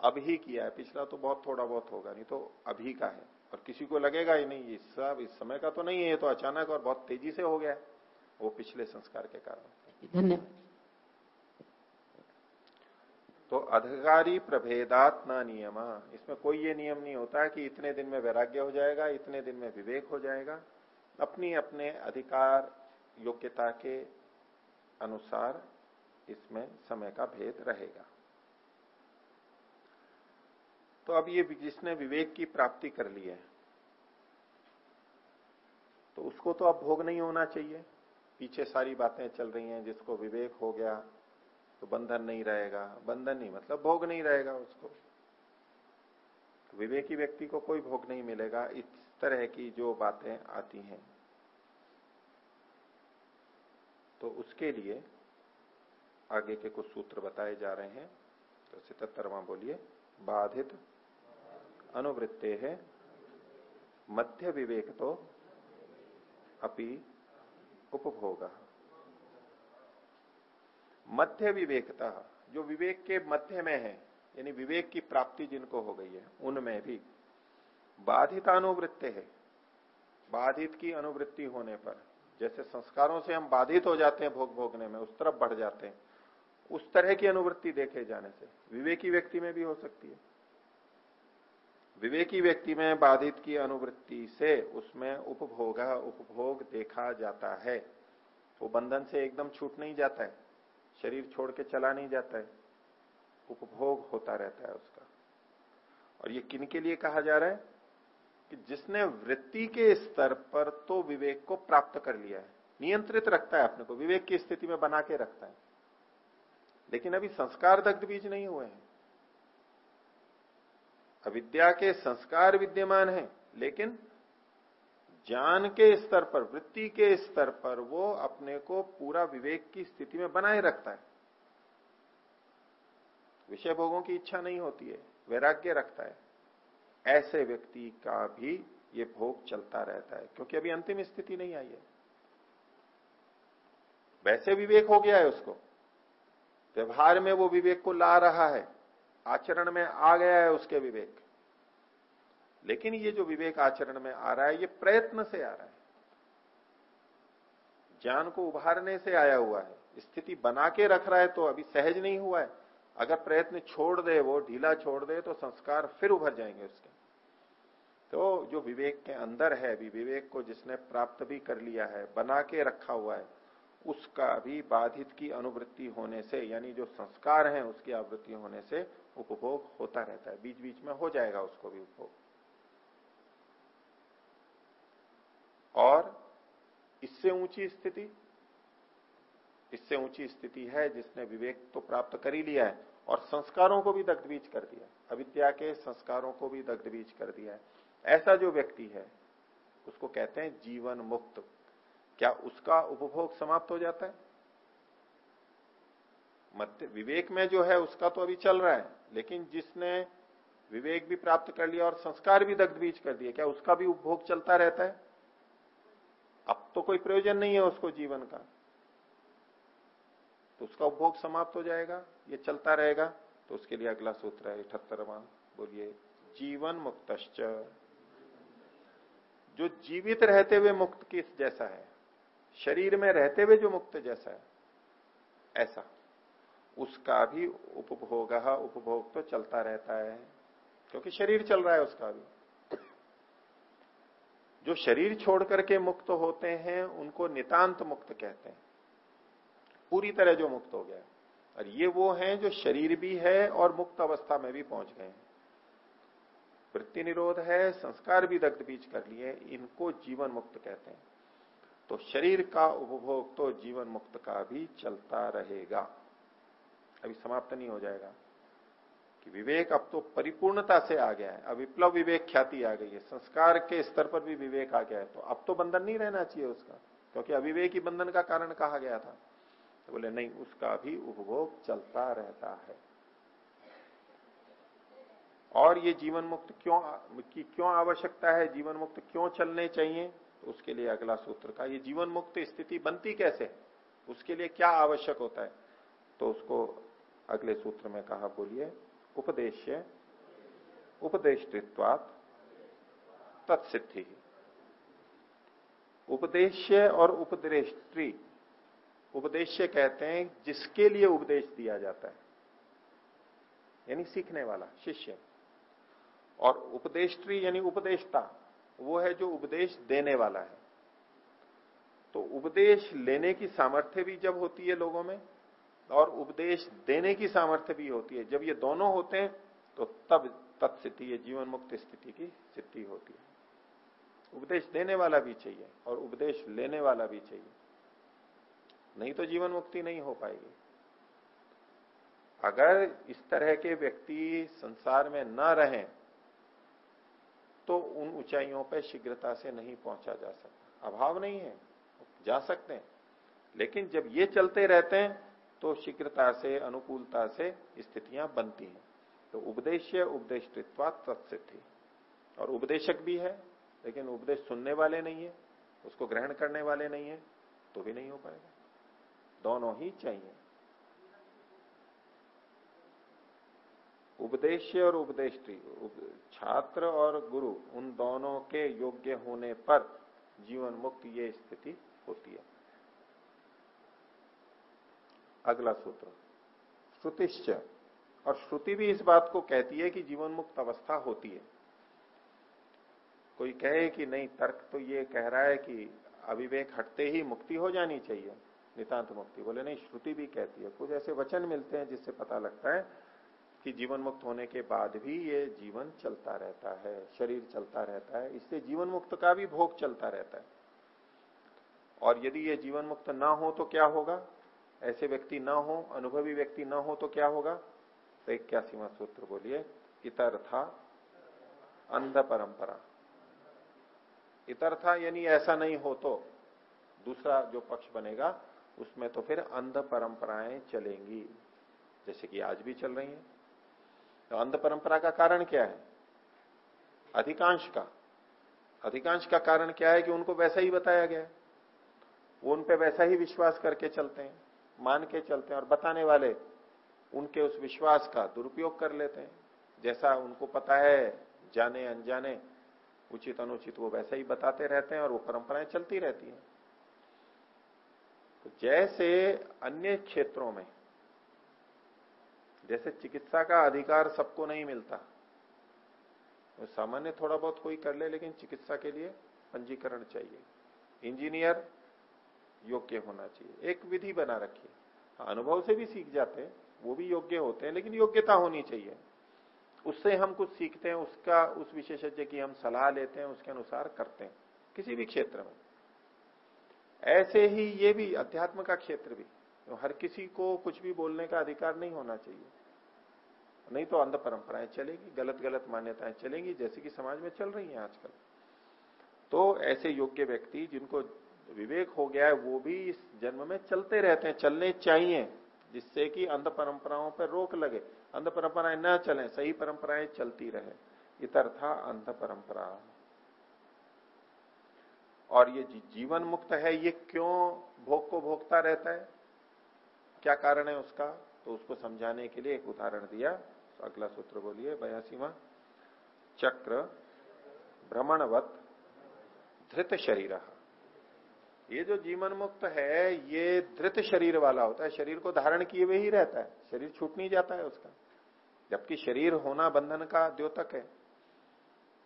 अब ही किया है, पिछला तो बहुत थोड़ा बहुत होगा, नहीं तो अभी का है। और किसी को लगेगा ही नहीं, इस सब इस समय का तो नहीं है तो अचानक और बहुत तेज़ी से हो गया है, वो पिछले संस्कार के कारण। धन्यवाद। तो अधिकारी प्रभेदात न नियम। इसमें कोई ये नियम नहीं होता कि इतने दिन में वैराग्य हो जाएगा, इतने दिन में विवेक हो जाएगा। अपनी अपने अधिकार, योग्यता के अनुसार इसमें समय का भेद रहेगा। तो अब ये जिसने विवेक की प्राप्ति कर ली है तो उसको तो अब भोग नहीं होना चाहिए। पीछे सारी बातें चल रही हैं, जिसको विवेक हो गया तो बंधन नहीं रहेगा। बंधन नहीं मतलब भोग नहीं रहेगा उसको। तो विवेकी व्यक्ति को कोई भोग नहीं मिलेगा। इस तरह की जो बातें आती हैं। तो उसके लिए आगे के कुछ सूत्र बताए जा रहे हैं। तो सितरवा बोलिए, बाधित अनुवृत्ते है, मध्य विवेक तो अपि उपभोग। मध्य विवेकता, जो विवेक के मध्य में है, यानी विवेक की प्राप्ति जिनको हो गई है, उनमें भी। बाधित अनुवृत्ति है। बाधित की अनुवृत्ति होने पर, जैसे संस्कारों से हम बाधित हो जाते हैं भोग भोगने में, उस तरफ़ बढ़ जाते हैं। उस तरह की अनुवृत्ति देखे जाने से, विवेकी व्यक्ति में भी हो सकती है। विवेकी व्यक्ति में बाधित की अनुवृत्ति से उसमें उपभोग उपभोग देखा जाता है। वो बंधन से एकदम छूट नहीं जाता है। शरीर छोड़ के चला नहीं जाता है। उपभोग होता रहता है उसका। और ये किन के लिए कहा जा रहा है? कि जिसने वृत्ति के स्तर पर तो विवेक को प्राप्त कर लिया है। नियंत्रित रखता है अपने को, विवेक की स्थिति में बना के रखता है। लेकिन अभी संस्कार दग्ध बीज नहीं हुए हैं। अविद्या के संस्कार विद्यमान है, लेकिन ज्ञान के स्तर पर, वृत्ति के स्तर पर वो अपने को पूरा विवेक की स्थिति में बनाए रखता है। विषय भोगों की इच्छा नहीं होती है, वैराग्य रखता है। ऐसे व्यक्ति का भी ये भोग चलता रहता है, क्योंकि अभी अंतिम स्थिति नहीं आई है। वैसे विवेक हो गया है उसको। व्यवहार में वो विवेक को ला रहा है, आचरण में आ गया है उसके विवेक। लेकिन ये जो विवेक आचरण में आ रहा है, ये प्रयत्न से आ रहा है। ज्ञान को उभारने से आया हुआ है। स्थिति बना के रख रहा है तो अभी सहज नहीं हुआ है। अगर प्रयत्न छोड़ दे, वो ढीला छोड़ दे तो संस्कार फिर उभर जाएँगे उसके। तो जो विवेक के अंदर है, अभी विवेक को जिसने प्राप्त भी कर लिया है, बना के रखा हुआ है, उसका भी बाधित की अनुवृत्ति होने से, यानी जो संस्कार है, उसकी आवृत्ति होने से उपभोग होता रहता है। बीच बीच में हो जाएगा उसको भी उपभोग। और इससे ऊँची स्थिति, इससे ऊँची स्थिति है जिसने विवेक तो प्राप्त कर ही लिया है और संस्कारों को भी दग्धबीज कर दिया अविद्या के संस्कारों को भी दग्धबीज कर दिया है। ऐसा जो व्यक्ति है, उसको कहते हैं जीवन मुक्त। क्या उसका उपभोग समाप्त हो जाता है? मध्य विवेक में जो है, उसका तो अभी चल रहा है, लेकिन जिसने विवेक भी प्राप्त कर लिया और संस्कार भी दग्धबीज कर दिया क्या उसका भी उपभोग चलता रहता है? अब तो कोई प्रयोजन नहीं है उसको जीवन का। तो उसका उपभोग समाप्त हो जाएगा, ये चलता रहेगा। तो उसके लिए अगला सूत्र है अठहत्तरवा बोलिए, जीवन मुक्त जो जीवित रहते हुए मुक्त किस जैसा है? शरीर में रहते हुए जो मुक्त जैसा है, ऐसा। उसका भी उपभोग उपभोग तो चलता रहता है, क्योंकि शरीर चल रहा है उसका भी। जो शरीर छोड़ करके मुक्त होते हैं, उनको नितांत मुक्त कहते हैं। पूरी तरह जो मुक्त हो गया। और ये वो हैं जो शरीर भी है और मुक्त अवस्था में भी पहुँच गए हैं। वृत्ति निरोध है, संस्कार भी दग्ध बीज कर लिए, इनको जीवन मुक्त कहते हैं। तो शरीर का उपभोग तो जीवन मुक्त का भी चलता रहेगा। अभी समाप्त नहीं हो जाएगा। कि विवेक अब तो परिपूर्णता से आ गया है अब विप्लव विवेक ख्याति आ गई है, संस्कार के स्तर पर भी विवेक आ गया है तो अब तो बंधन नहीं रहना चाहिए उसका, क्योंकि अविवेक ही बंधन का कारण कहा गया था। तो बोले, नहीं, उसका भी उपभोग चलता रहता है। और ये जीवन मुक्त क्यों, की क्यों आवश्यकता है, जीवन मुक्त क्यों चलने चाहिए? तो उसके लिए अगला सूत्र का, ये जीवन मुक्त स्थिति बनती कैसे? उसके लिए क्या आवश्यक होता है? तो उसको अगले सूत्र में कहा, बोलिए उपदेश्य, उपदेष्टित्वात तत्सिद्धि। उपदेश्य और उपदेष्टि, उपदेश्य कहते हैं जिसके लिए उपदेश दिया जाता है। यानी सीखने वाला, शिष्य। और उपदेष्टि यानी उपदेशता वो है जो उपदेश देने वाला है। तो उपदेश लेने की सामर्थ्य भी जब होती है लोगों में और उपदेश देने की सामर्थ्य भी होती है। जब ये दोनों होते हैं तो तब तत्स्थिति ये जीवन मुक्त स्थिति की स्थिति होती है। उपदेश देने वाला भी चाहिए और उपदेश लेने वाला भी चाहिए। नहीं तो जीवन मुक्ति नहीं हो पाएगी। अगर इस तरह के व्यक्ति संसार में न रहें तो उन ऊंचाइयों पर शीघ्रता से नहीं पहुँचा जा सकता। अभाव नहीं है, जा सकते हैं। लेकिन जब ये चलते रहते हैं तो शीघ्रता से, अनुकूलता से स्थितियाँ बनती हैं। तो उपदेश्य उपदेशित्वा तत्सिद्धि। और उपदेशक भी है, लेकिन उपदेश सुनने वाले नहीं है, उसको ग्रहण करने वाले नहीं है तो भी नहीं हो पाएगा। दोनों ही चाहिए। उपदेश्य और उपदेष्टि छात्र और गुरु, उन दोनों के योग्य होने पर जीवन मुक्त ये स्थिति होती है। अगला सूत्र। श्रुतिश्च। और श्रुति भी इस बात को कहती है कि जीवन मुक्त अवस्था होती है। कोई कहे कि नहीं, तर्क तो ये कह रहा है कि अविवेक हटते ही मुक्ति हो जानी चाहिए, नितांत मुक्ति। बोले, नहीं, श्रुति भी कहती है। कुछ ऐसे वचन मिलते हैं जिससे पता लगता है कि जीवन मुक्त होने के बाद भी ये जीवन चलता रहता है, शरीर चलता रहता है। इससे जीवन मुक्त का भी भोग चलता रहता है। और यदि ये जीवन मुक्त ना हो तो क्या होगा? ऐसे व्यक्ति ना हो, अनुभवी व्यक्ति ना हो तो क्या होगा? तो एक क्या सीमा सूत्र बोलिए इतर था अंध परंपरा इतर था यानी ऐसा नहीं हो तो दूसरा जो पक्ष बनेगा, उसमें तो फिर अंध परंपराएँ चलेंगी, जैसे कि आज भी चल रही हैं। तो अंध परंपरा का कारण क्या है? अधिकांश का। अधिकांश का कारण क्या है कि उनको वैसा ही बताया गया है? वो उन पे वैसा ही विश्वास करके चलते हैं। मान के चलते हैं और बताने वाले उनके उस विश्वास का दुरुपयोग कर लेते हैं। जैसा उनको पता है, जाने अनजाने, उचित अनुचित वो वैसा ही बताते रहते हैं और वो परंपराएँ चलती रहती हैं। तो जैसे अन्य क्षेत्रों में, जैसे चिकित्सा का अधिकार सबको नहीं मिलता तो सामान्य थोड़ा बहुत कोई कर ले, लेकिन चिकित्सा के लिए पंजीकरण चाहिए। इंजीनियर योग्य होना चाहिए। एक विधि बना रखिए। अनुभव से भी सीख जाते हैं, वो भी योग्य होते हैं, लेकिन योग्यता होनी चाहिए। उससे हम कुछ सीखते हैं, उसका, उस विशेषज्ञ की हम सलाह लेते हैं, उसके अनुसार करते हैं, किसी भी क्षेत्र में। ऐसे ही ये भी, अध्यात्म का क्षेत्र भी तो हर किसी को कुछ भी बोलने का अधिकार नहीं होना चाहिए। नहीं तो अंध परंपराएँ चलेगी गलत गलत मान्यताएँ चलेंगी, जैसे कि समाज में चल रही हैं आजकल। तो ऐसे योग्य व्यक्ति जिनको विवेक हो गया है, वो भी इस जन्म में चलते रहते हैं, चलने चाहिए, जिससे कि अंध परंपराओं पर रोक लगे। अंध परंपराएँ न चले, सही परंपराएँ चलती रहे। इतर था अंध परंपरा। और ये जीवन मुक्त है, ये क्यों भोग को भोगता रहता है? क्या कारण है उसका? तो उसको समझाने के लिए एक उदाहरण दिया। तो अगला सूत्र बोलिए, बयासीवा। चक्र, भ्रमणवत, धृत शरीर। ये जो जीवन मुक्त है, ये धृत शरीर वाला होता है। शरीर को धारण किए हुए ही रहता है। शरीर छूट नहीं जाता है उसका। जबकि शरीर होना बंधन का द्योतक है।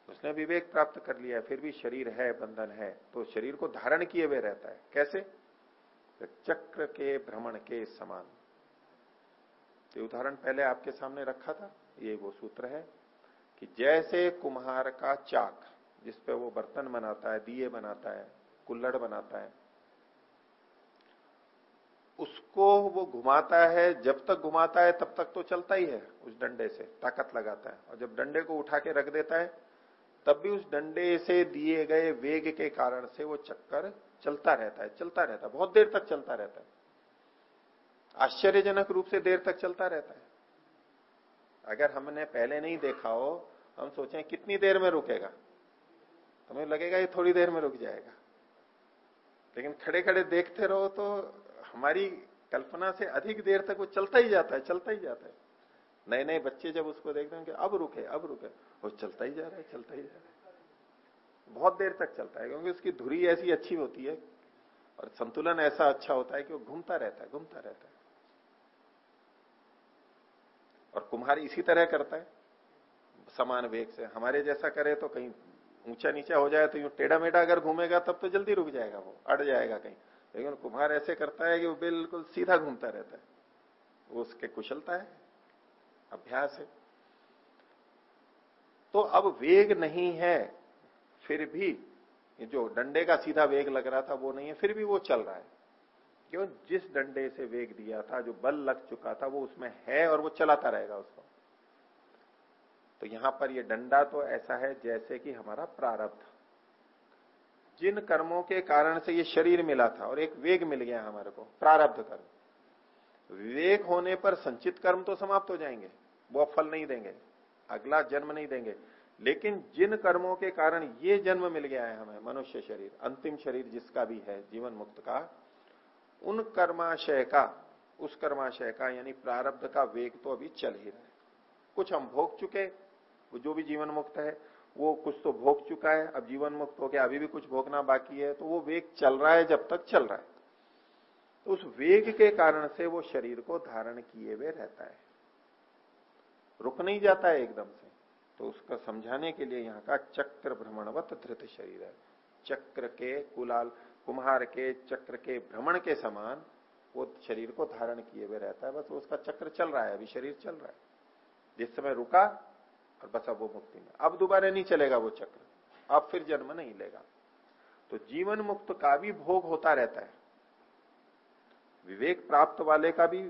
उसने विवेक प्राप्त कर लिया है, फिर भी शरीर है, बंधन है। तो शरीर को धारण किए हुए रहता है। कैसे? तो चक्र के भ्रमण के समान। तो उदाहरण पहले आपके सामने रखा था। ये वो सूत्र है कि जैसे कुम्हार का चाक जिसपे वो बर्तन बनाता है, दिए बनाता है कुल्लड़ बनाता है। उसको वो घुमाता है, जब तक घुमाता है, तब तक तो चलता ही है, उस डंडे से, ताकत लगाता है। और जब डंडे को उठा के रख देता है, तब भी उस डंडे से दिए गए वेग के कारण से वो चक्कर चलता रहता है, चलता रहता है, बहुत देर तक चलता रहता है। आश्चर्यजनक रूप से देर तक चलता रहता है। अगर हमने पहले नहीं देखा हो, हम सोचें कितनी देर में रुकेगा। हमें लगेगा ये थोड़ी देर में रुक जाएगा। लेकिन खड़े खड़े देखते रहो तो हमारी कल्पना से अधिक देर तक वो चलता ही जाता है, चलता ही जाता है। नए नए बच्चे जब उसको देखते हैं कि अब रुके अब रुके वो चलता ही जा रहा है, चलता ही जा रहा है। बहुत देर तक चलता है, क्योंकि उसकी धुरी ऐसी अच्छी होती है और संतुलन ऐसा अच्छा होता है कि वो घूमता रहता है, घूमता रहता है। और कुम्हार इसी तरह करता है, समान वेग से। हमारे जैसा करे तो कहीं ऊँचा नीचा हो जाए तो यूँ टेढ़ा मेढ़ा अगर घूमेगा, तब तो जल्दी रुक जाएगा वो, अड़ जाएगा कहीं। लेकिन कुम्हार ऐसे करता है कि वो बिल्कुल सीधा घूमता रहता है। वो उसके कुशलता है, अभ्यास है। तो अब वेग नहीं है, फिर भी जो डंडे का सीधा वेग लग रहा था वो नहीं है, फिर भी वो चल रहा है। क्यों? जिस डंडे से वेग दिया था, जो बल लग चुका था, वो उसमें है और वो चलाता रहेगा उसको। तो यहाँ पर ये डंडा तो ऐसा है जैसे कि हमारा प्रारब्ध जिन कर्मों के कारण से ये शरीर मिला था और एक वेग मिल गया हमारे को, प्रारब्ध कर्म। विवेक होने पर संचित कर्म तो समाप्त हो जाएँगे, वो फल नहीं देंगे, अगला जन्म नहीं देंगे। लेकिन जिन कर्मों के कारण ये जन्म मिल गया है हमें, मनुष्य शरीर, अंतिम शरीर जिसका भी है, जीवन मुक्त का, उन कर्माशय का, उस कर्माशय का, यानी प्रारब्ध का वेग तो अभी चल ही रहा है। कुछ हम भोग चुके जो भी जीवन मुक्त है, वो कुछ तो भोग चुका है, अब जीवन मुक्त हो गया अभी भी कुछ भोगना बाकी है तो वो वेग चल रहा है जब तक चल रहा है। तो उस वेग के कारण से वो शरीर को धारण किए हुए रहता है। रुक नहीं जाता है एकदम से। तो उसका समझाने के लिए यहाँ का चक्र भ्रमणवत धृत शरीर है। चक्र के कुलाल, कुम्हार के चक्र के भ्रमण के समान वो शरीर को धारण किए हुए रहता है। बस उसका चक्र चल रहा है, अभी शरीर चल रहा है। जिस समय रुका और बस वो मुक्ति में। अब दोबारा नहीं चलेगा वो चक्र। अब फिर जन्म नहीं लेगा। तो जीवन मुक्त का भी भोग होता रहता है। विवेक प्राप्त वाले का भी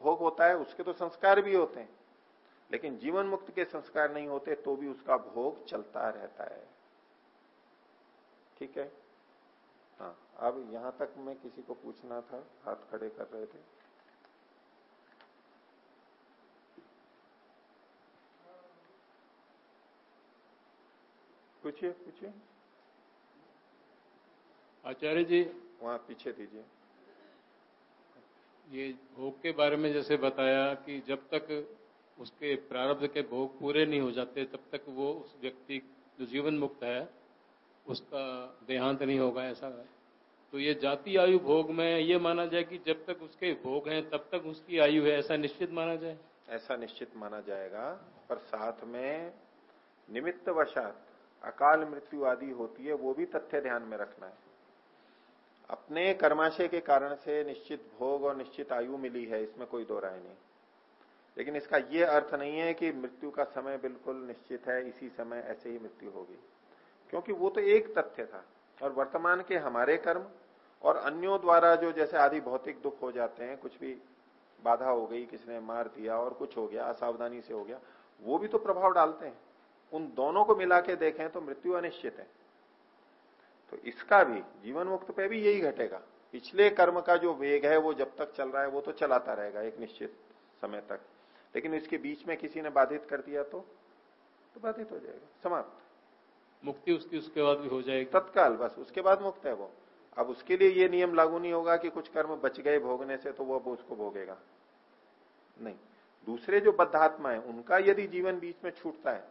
भोग होता है, उसके तो संस्कार भी होते हैं। लेकिन जीवन मुक्त के संस्कार नहीं होते तो भी उसका भोग चलता रहता है। ठीक है? हाँ अब यहाँ तक मैं किसी को पूछना था, हाथ खड़े कर रहे थे। पूछिए पूछिए। आचार्य जी वहाँ पीछे दीजिए। ये भोग के बारे में जैसे बताया कि जब तक उसके प्रारब्ध के भोग पूरे नहीं हो जाते तब तक वो उस व्यक्ति जो जीवन मुक्त है उसका देहांत नहीं होगा ऐसा है। तो ये जाति आयु भोग में ये माना जाए कि जब तक उसके भोग हैं तब तक उसकी आयु है ऐसा निश्चित माना जाए? ऐसा निश्चित माना जाएगा पर साथ में निमित्त वशात अकाल मृत्यु आदि होती है, वो भी तथ्य ध्यान में रखना है। अपने कर्माशय के कारण से निश्चित भोग और निश्चित आयु मिली है, इसमें कोई दो राय नहीं। लेकिन इसका यह अर्थ नहीं है कि मृत्यु का समय बिल्कुल निश्चित है, इसी समय ऐसे ही मृत्यु होगी। क्योंकि वो तो एक तथ्य था, और वर्तमान के हमारे कर्म और अन्यों द्वारा जो जैसे आदि भौतिक दुख हो जाते हैं, कुछ भी बाधा हो गई किसी ने मार दिया और कुछ हो गया, असावधानी से हो गया, वो भी तो प्रभाव डालते हैं। उन दोनों को मिला के देखें तो मृत्यु अनिश्चित है। तो इसका भी जीवन मुक्त पे भी यही घटेगा। पिछले कर्म का जो वेग है वो जब तक चल रहा है वो तो चलाता रहेगा एक निश्चित समय तक। लेकिन इसके बीच में किसी ने बाधित कर दिया तो तो बाधित हो जाएगा समाप्त। मुक्ति उसकी उसके बाद भी हो जाएगी। तत्काल बस उसके बाद मुक्त है वो। अब उसके लिए ये नियम लागू नहीं होगा कि कुछ कर्म बच गए भोगने से तो वो अब उसको भोगेगा। नहीं। दूसरे जो बद्धात्मा है उनका यदि जीवन बीच में छूटता है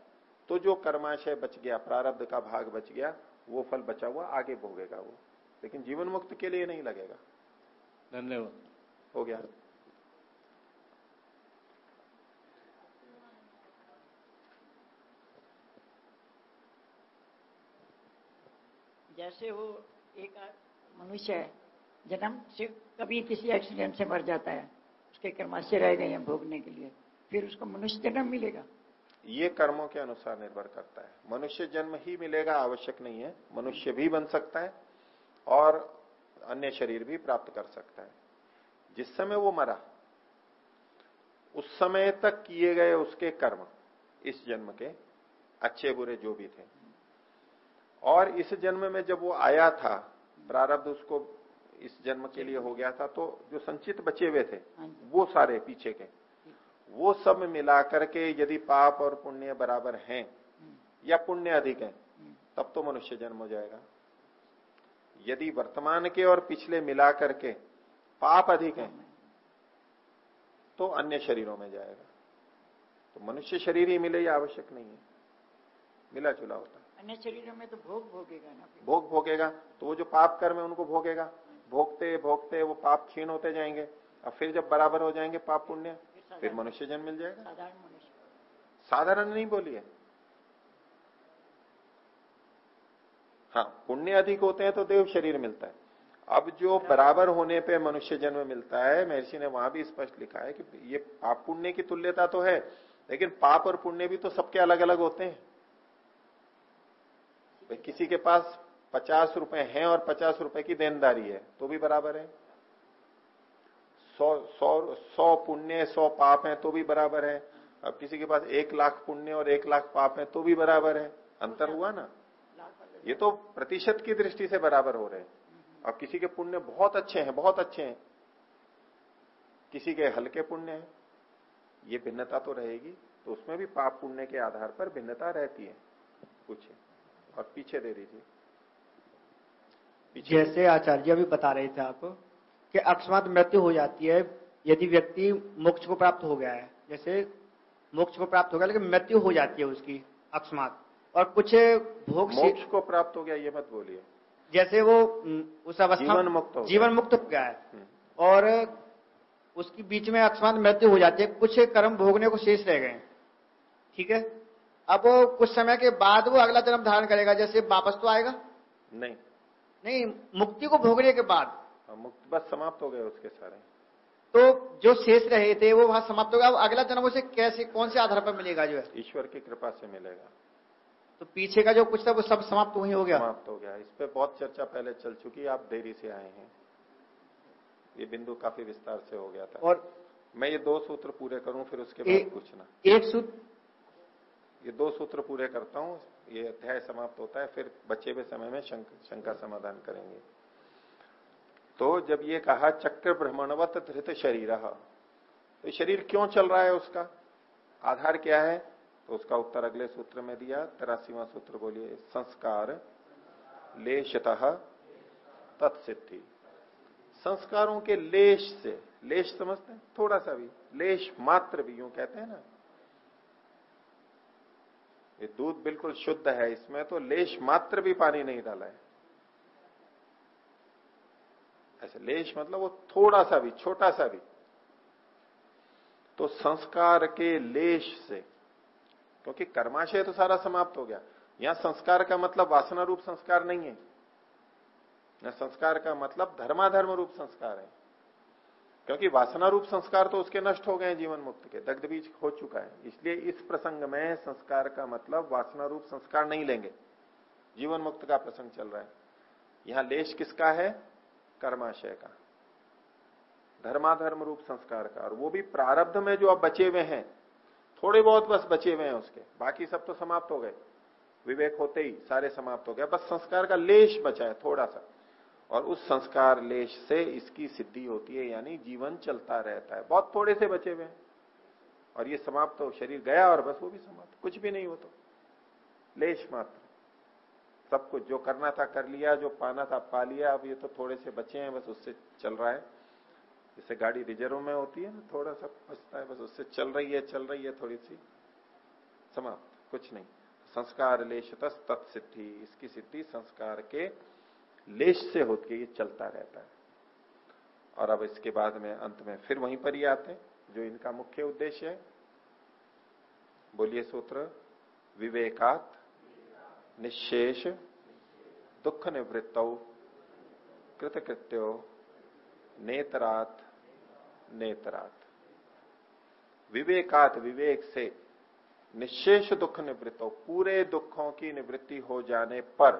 तो जो कर्माशय बच गया प्रारब्ध का भाग बच गया वो फल बचा हुआ आगे भोगेगा वो। लेकिन जीवन मुक्त के लिए नहीं लगेगा। धन्यवाद। हो गया। जैसे वो एक मनुष्य है जन्म से कभी किसी एक्सीडेंट से मर जाता है उसके कर्माशय रह गए हैं भोगने के लिए फिर उसको मनुष्य जन्म मिलेगा। ये कर्मों के अनुसार निर्भर करता है। मनुष्य जन्म ही मिलेगा आवश्यक नहीं है। मनुष्य भी बन सकता है और अन्य शरीर भी प्राप्त कर सकता है। जिस समय वो मरा उस समय तक किए गए उसके कर्म इस जन्म के अच्छे बुरे जो भी थे। और इस जन्म में जब वो आया था प्रारब्ध उसको इस जन्म के लिए हो गया था तो जो संचित बचे हुए थे हाँ वो सारे पीछे के वो सब मिला करके यदि पाप और पुण्य बराबर हैं या पुण्य अधिक है तब तो मनुष्य जन्म हो जाएगा। यदि वर्तमान के और पिछले मिला करके पाप अधिक है तो अन्य शरीरों में जाएगा। तो मनुष्य शरीर ही मिले या आवश्यक नहीं है। मिला जुला होता। अन्य शरीरों में तो भोग भोगेगा ना भोग भोगेगा तो वो जो पाप कर्म है उनको भोगेगा। भोगते भोगते वो पाप क्षीण होते जाएँगे और फिर जब बराबर हो जाएँगे पाप पुण्य फिर मनुष्य जन्म मिल जाएगा। साधारण मनुष्य। साधारण नहीं बोलिए हाँ। पुण्य अधिक होते हैं तो देव शरीर मिलता है। अब जो बराबर होने पे मनुष्य जन्म मिलता है महर्षि ने वहाँ भी स्पष्ट लिखा है कि ये पाप पुण्य की तुल्यता तो है लेकिन पाप और पुण्य भी तो सबके अलग अलग होते हैं। भाई किसी के पास पचास रुपए हैं और पचास रुपए की देनदारी है तो भी बराबर है। सौ सौ सौ पुण्य, सौ पाप है तो भी बराबर है। अब किसी के पास एक लाख पुण्य और एक लाख पाप है तो भी बराबर है। अंतर हुआ ना? ये तो प्रतिशत की दृष्टि से बराबर हो रहे हैं। अब किसी के पुण्य बहुत अच्छे हैं, बहुत अच्छे हैं। किसी के हल्के पुण्य हैं, ये भिन्नता तो रहेगी तो उसमें भी पाप पुण्य के आधार पर भिन्नता रहती है। कुछ और पीछे दे दीजिए। जैसे आचार्य भी बता रहे थे आप कि अकस्मात मृत्यु हो जाती है यदि व्यक्ति मोक्ष को प्राप्त हो गया है। जैसे मोक्ष को प्राप्त हो गया लेकिन मृत्यु हो जाती है उसकी अकस्मात। और कुछ भोग मोक्ष को प्राप्त हो गया ये मत बोलिए। जैसे वो उस अवस्था जीवन मुक्त हो जीवन मुक्त हो गया है। हम्म। और उसकी बीच में अकस्मात मृत्यु हो जाती है। कुछ कर्म भोगने को शेष रह गए ठीक है? अब वो कुछ समय के बाद वो अगला जन्म धारण करेगा। जैसे वापस तो आएगा? नहीं। नहीं मुक्ति को भोगने के बाद। मुक्त बस समाप्त हो गए उसके सारे। तो जो शेष रहे थे वो वहाँ समाप्त हो गया अब अगला जन्म उसे कैसे कौन से आधार पर मिलेगा जो है? ईश्वर की कृपा से मिलेगा। तो पीछे का जो कुछ था वो सब समाप्त वही हो गया। समाप्त हो गया। इस पर बहुत चर्चा पहले चल चुकी है आप देरी से आए हैं। ये बिंदु काफ़ी विस्तार से हो गया था। और मैं ये दो सूत्र पूरे करूँ फिर उसके बाद पूछना। एक सूत्र ये दो सूत्र पूरे करता हूँ ये अध्याय समाप्त होता है फिर बचे हुए समय में शंका समाधान करेंगे। तो जब ये कहा, चक्र भ्रमणवत धृत शरीर तो शरीर क्यों चल रहा है उसका? आधार क्या है? तो उसका उत्तर अगले सूत्र में दिया, तेरासीवा सूत्र बोलिए, संस्कार लेशतः तत्सिद्धि। संस्कारों के लेश से, लेश समझते हैं? थोड़ा सा भी, लेश मात्र भी यूँ कहते हैं ना? ये दूध बिल्कुल शुद्ध है इसमें तो लेश मात्र भी पानी नहीं डाला है। ऐसे लेश मतलब वो थोड़ा सा भी, छोटा सा भी। तो संस्कार के लेश से, क्योंकि कर्माशय तो सारा समाप्त हो गया। यहाँ संस्कार का मतलब वासना रूप संस्कार नहीं है। यहाँ संस्कार का मतलब धर्माधर्म रूप संस्कार है। क्योंकि वासना रूप संस्कार तो उसके नष्ट हो गए हैं जीवन मुक्त के दग्ध बीज हो चुका है। इसलिए इस प्रसंग में संस्कार का मतलब वासना रूप संस्कार नहीं लेंगे। जीवन मुक्त का प्रसंग चल रहा है। यहाँ लेश किसका है? कर्माशय का, धर्माधर्म रूप संस्कार का, और वो भी प्रारब्ध में जो अब बचे हुए हैं, थोड़े बहुत बस बचे हुए हैं उसके, बाकी सब तो समाप्त हो गए, विवेक होते ही सारे समाप्त हो गए, बस संस्कार का लेश बचा है थोड़ा सा, और उस संस्कार लेश से इसकी सिद्धि होती है, यानी जीवन चलता रहता है, बहुत थोड़े से बचे हुए हैं, और ये समाप्त हो, शरीर गया और बस वो भी समाप्त, कुछ भी नहीं हो तो लेश मात्र। सब कुछ जो करना था कर लिया, जो पाना था पा लिया। अब ये तो थोड़े से बचे हैं, बस उससे चल रहा है। जैसे गाड़ी रिज़र्व में होती है ना, थोड़ा सा बचता है, बस उससे चल रही है, चल रही है थोड़ी सी। समाप्त, कुछ नहीं। संस्कार लेश तत्सिद्धि इसकी सिद्धि संस्कार के लेश से होती है ये चलता रहता है। और अब इसके बाद में, अंत में फिर वहीं पर ही आते हैं, जो इनका मुख्य उद्देश्य है। बोलिए सूत्र, विवेकात निशेष दुख निवृत्त कृतकृत्यो, नेतरात नेतरात। विवेकात विवेक से निशेष दुख निवृत्त पूरे दुखों की निवृत्ति हो जाने पर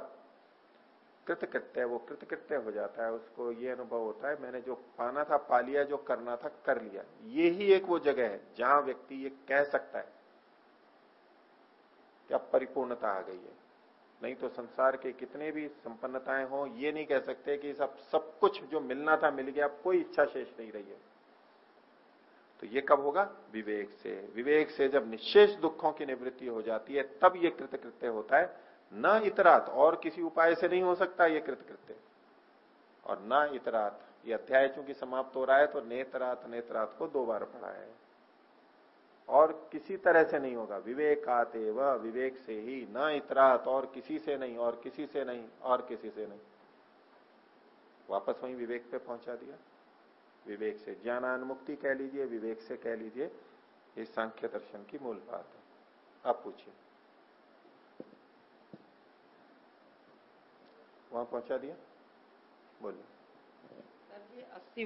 कृतकृत्य, वो कृतकृत्य हो जाता है, उसको ये अनुभव होता है, मैंने जो पाना था, पा लिया, जो करना था, कर लिया। ये ही एक वो जगह है, जहाँ व्यक्ति ये कह सकता है कि अब परिपूर्णता आ गई है। नहीं तो संसार के कितने भी संपन्नताएँ हो, ये नहीं कह सकते कि सब सब कुछ जो मिलना था, मिल गया कोई इच्छा शेष नहीं रही है। तो ये कब होगा? विवेक से। विवेक से जब निशेष दुखों की निवृत्ति हो जाती है, तब ये कृतकृत्य होता है। न इतरात, और किसी उपाय से नहीं हो सकता ये कृतकृत्य। और न इतरात, ये अध्याय चूँकि समाप्त हो रहा है तो नेतरात नेतरात को दो बार पढ़ा है। और किसी तरह से नहीं होगा। विवेकाते व विवेक से ही, न इतरात, और किसी से नहीं, और किसी से नहीं, और किसी से नहीं। वापस वही विवेक पे पहुँचा दिया। विवेक से ज्ञानानुमुक्ति कह लीजिए, विवेक से कह लीजिए, ये सांख्य दर्शन की मूल बात है। आप पूछिए। वहाँ पहुँचा दिया? बोलिए। ये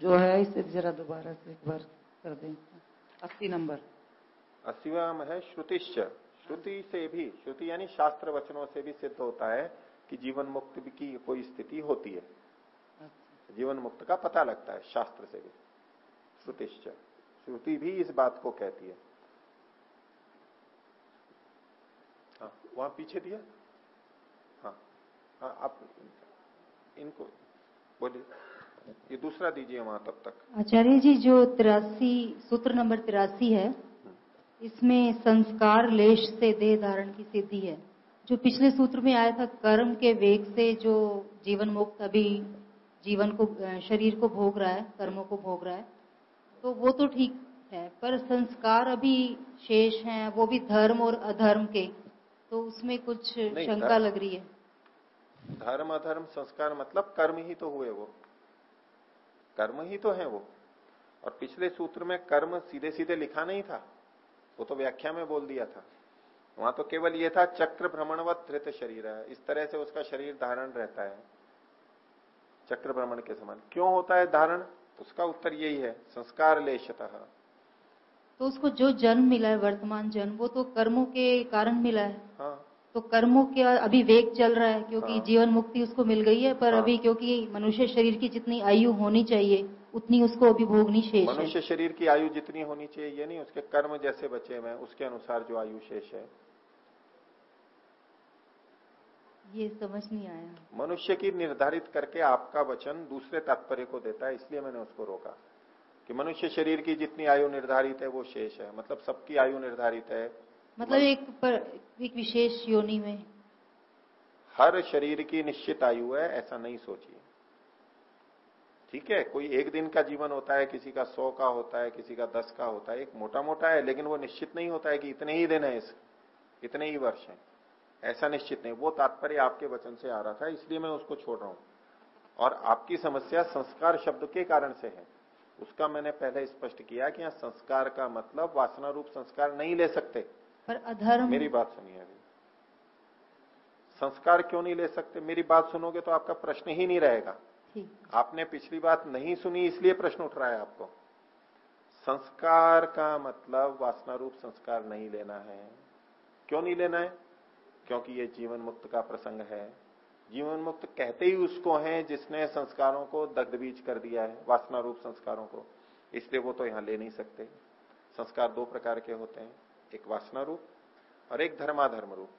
जो है, इसे जरा दोबारा से एक बार कर दें। अस्सी नंबर। अस्सीवाम है श्रुतिश्च। श्रुति से भी श्रुति यानी शास्त्र वचनों से भी सिद्ध होता है कि जीवन मुक्त की कोई स्थिति होती है। अच्छा। जीवन मुक्त का पता लगता है शास्त्र से भी। श्रुतिश्च। श्रुति भी इस बात को कहती है। हाँ वहाँ पीछे दिया? हाँ। हाँ आप इनको बोलिए। ये दूसरा दीजिए वहाँ तब तक। आचार्य जी जो तिरासी सूत्र नंबर तिरासी है इसमें संस्कार लेश से देह धारण की सिद्धि है। जो पिछले सूत्र में आया था कर्म के वेग से जो जीवन मुक्त अभी जीवन को शरीर को भोग रहा है कर्मों को भोग रहा है तो वो तो ठीक है पर संस्कार अभी शेष हैं वो भी धर्म और अधर्म के तो उसमें कुछ शंका लग रही है। धर्म अधर्म संस्कार मतलब कर्म ही तो हुए वो। कर्म ही तो है वो। और पिछले सूत्र में कर्म सीधे सीधे लिखा नहीं था। वो तो व्याख्या में बोल दिया था। वहाँ तो केवल ये था चक्र भ्रमण व धृत शरीर है। इस तरह से उसका शरीर धारण रहता है। चक्र भ्रमण के समान। क्यों होता है धारण? उसका उत्तर यही है संस्कार लेशत। तो उसको जो जन्म मिला है वर्तमान जन्म वो तो कर्मों के कारण मिला है। हाँ। तो कर्मों के अभी वेग चल रहा है क्योंकि हाँ। जीवन मुक्ति उसको मिल गई है पर हाँ। अभी क्योंकि मनुष्य शरीर की जितनी आयु होनी चाहिए उतनी उसको अभी भोगनी शेष है। मनुष्य शरीर की आयु जितनी होनी चाहिए ये नहीं उसके कर्म जैसे बचे हुए उसके अनुसार जो आयु शेष है। ये समझ नहीं आया। मनुष्य की निर्धारित करके आपका वचन दूसरे तात्पर्य को देता है इसलिए मैंने उसको रोका। कि मनुष्य शरीर की जितनी आयु निर्धारित है वो शेष है। मतलब सबकी आयु निर्धारित है मतलब एक पर, एक विशेष योनि में। हर शरीर की निश्चित आयु है, ऐसा नहीं सोचिए। ठीक है, कोई एक दिन का जीवन होता है, किसी का सौ का होता है, किसी का दस का होता है, एक मोटा मोटा है, लेकिन वो निश्चित नहीं होता है कि इतने ही दिन है इस, इतने ही वर्ष है। ऐसा निश्चित नहीं, वो तात्पर्य आपके वचन से आ रहा था, इसलिए मैं उसको छोड़ रहा हूँ। और आपकी समस्या संस्कार शब्द के कारण से है। उसका मैंने पहले स्पष्ट किया कि संस्कार का मतलब वासना रूप संस्कार नहीं ले सकते। पर अधर्म मेरी बात सुनिए अभी। संस्कार क्यों नहीं ले सकते? मेरी बात सुनोगे तो आपका प्रश्न ही नहीं रहेगा। आपने पिछली बात नहीं सुनी इसलिए प्रश्न उठ रहा है आपको। संस्कार का मतलब वासना रूप संस्कार नहीं लेना है। क्यों नहीं लेना है? क्योंकि ये जीवन मुक्त का प्रसंग है। जीवन मुक्त कहते ही उसको है जिसने संस्कारों को दग्ध बीज कर दिया है वासना रूप संस्कारों को। इसलिए वो तो यहाँ ले नहीं सकते। संस्कार दो प्रकार के होते हैं। एक वासना रूप और एक धर्माधर्म रूप।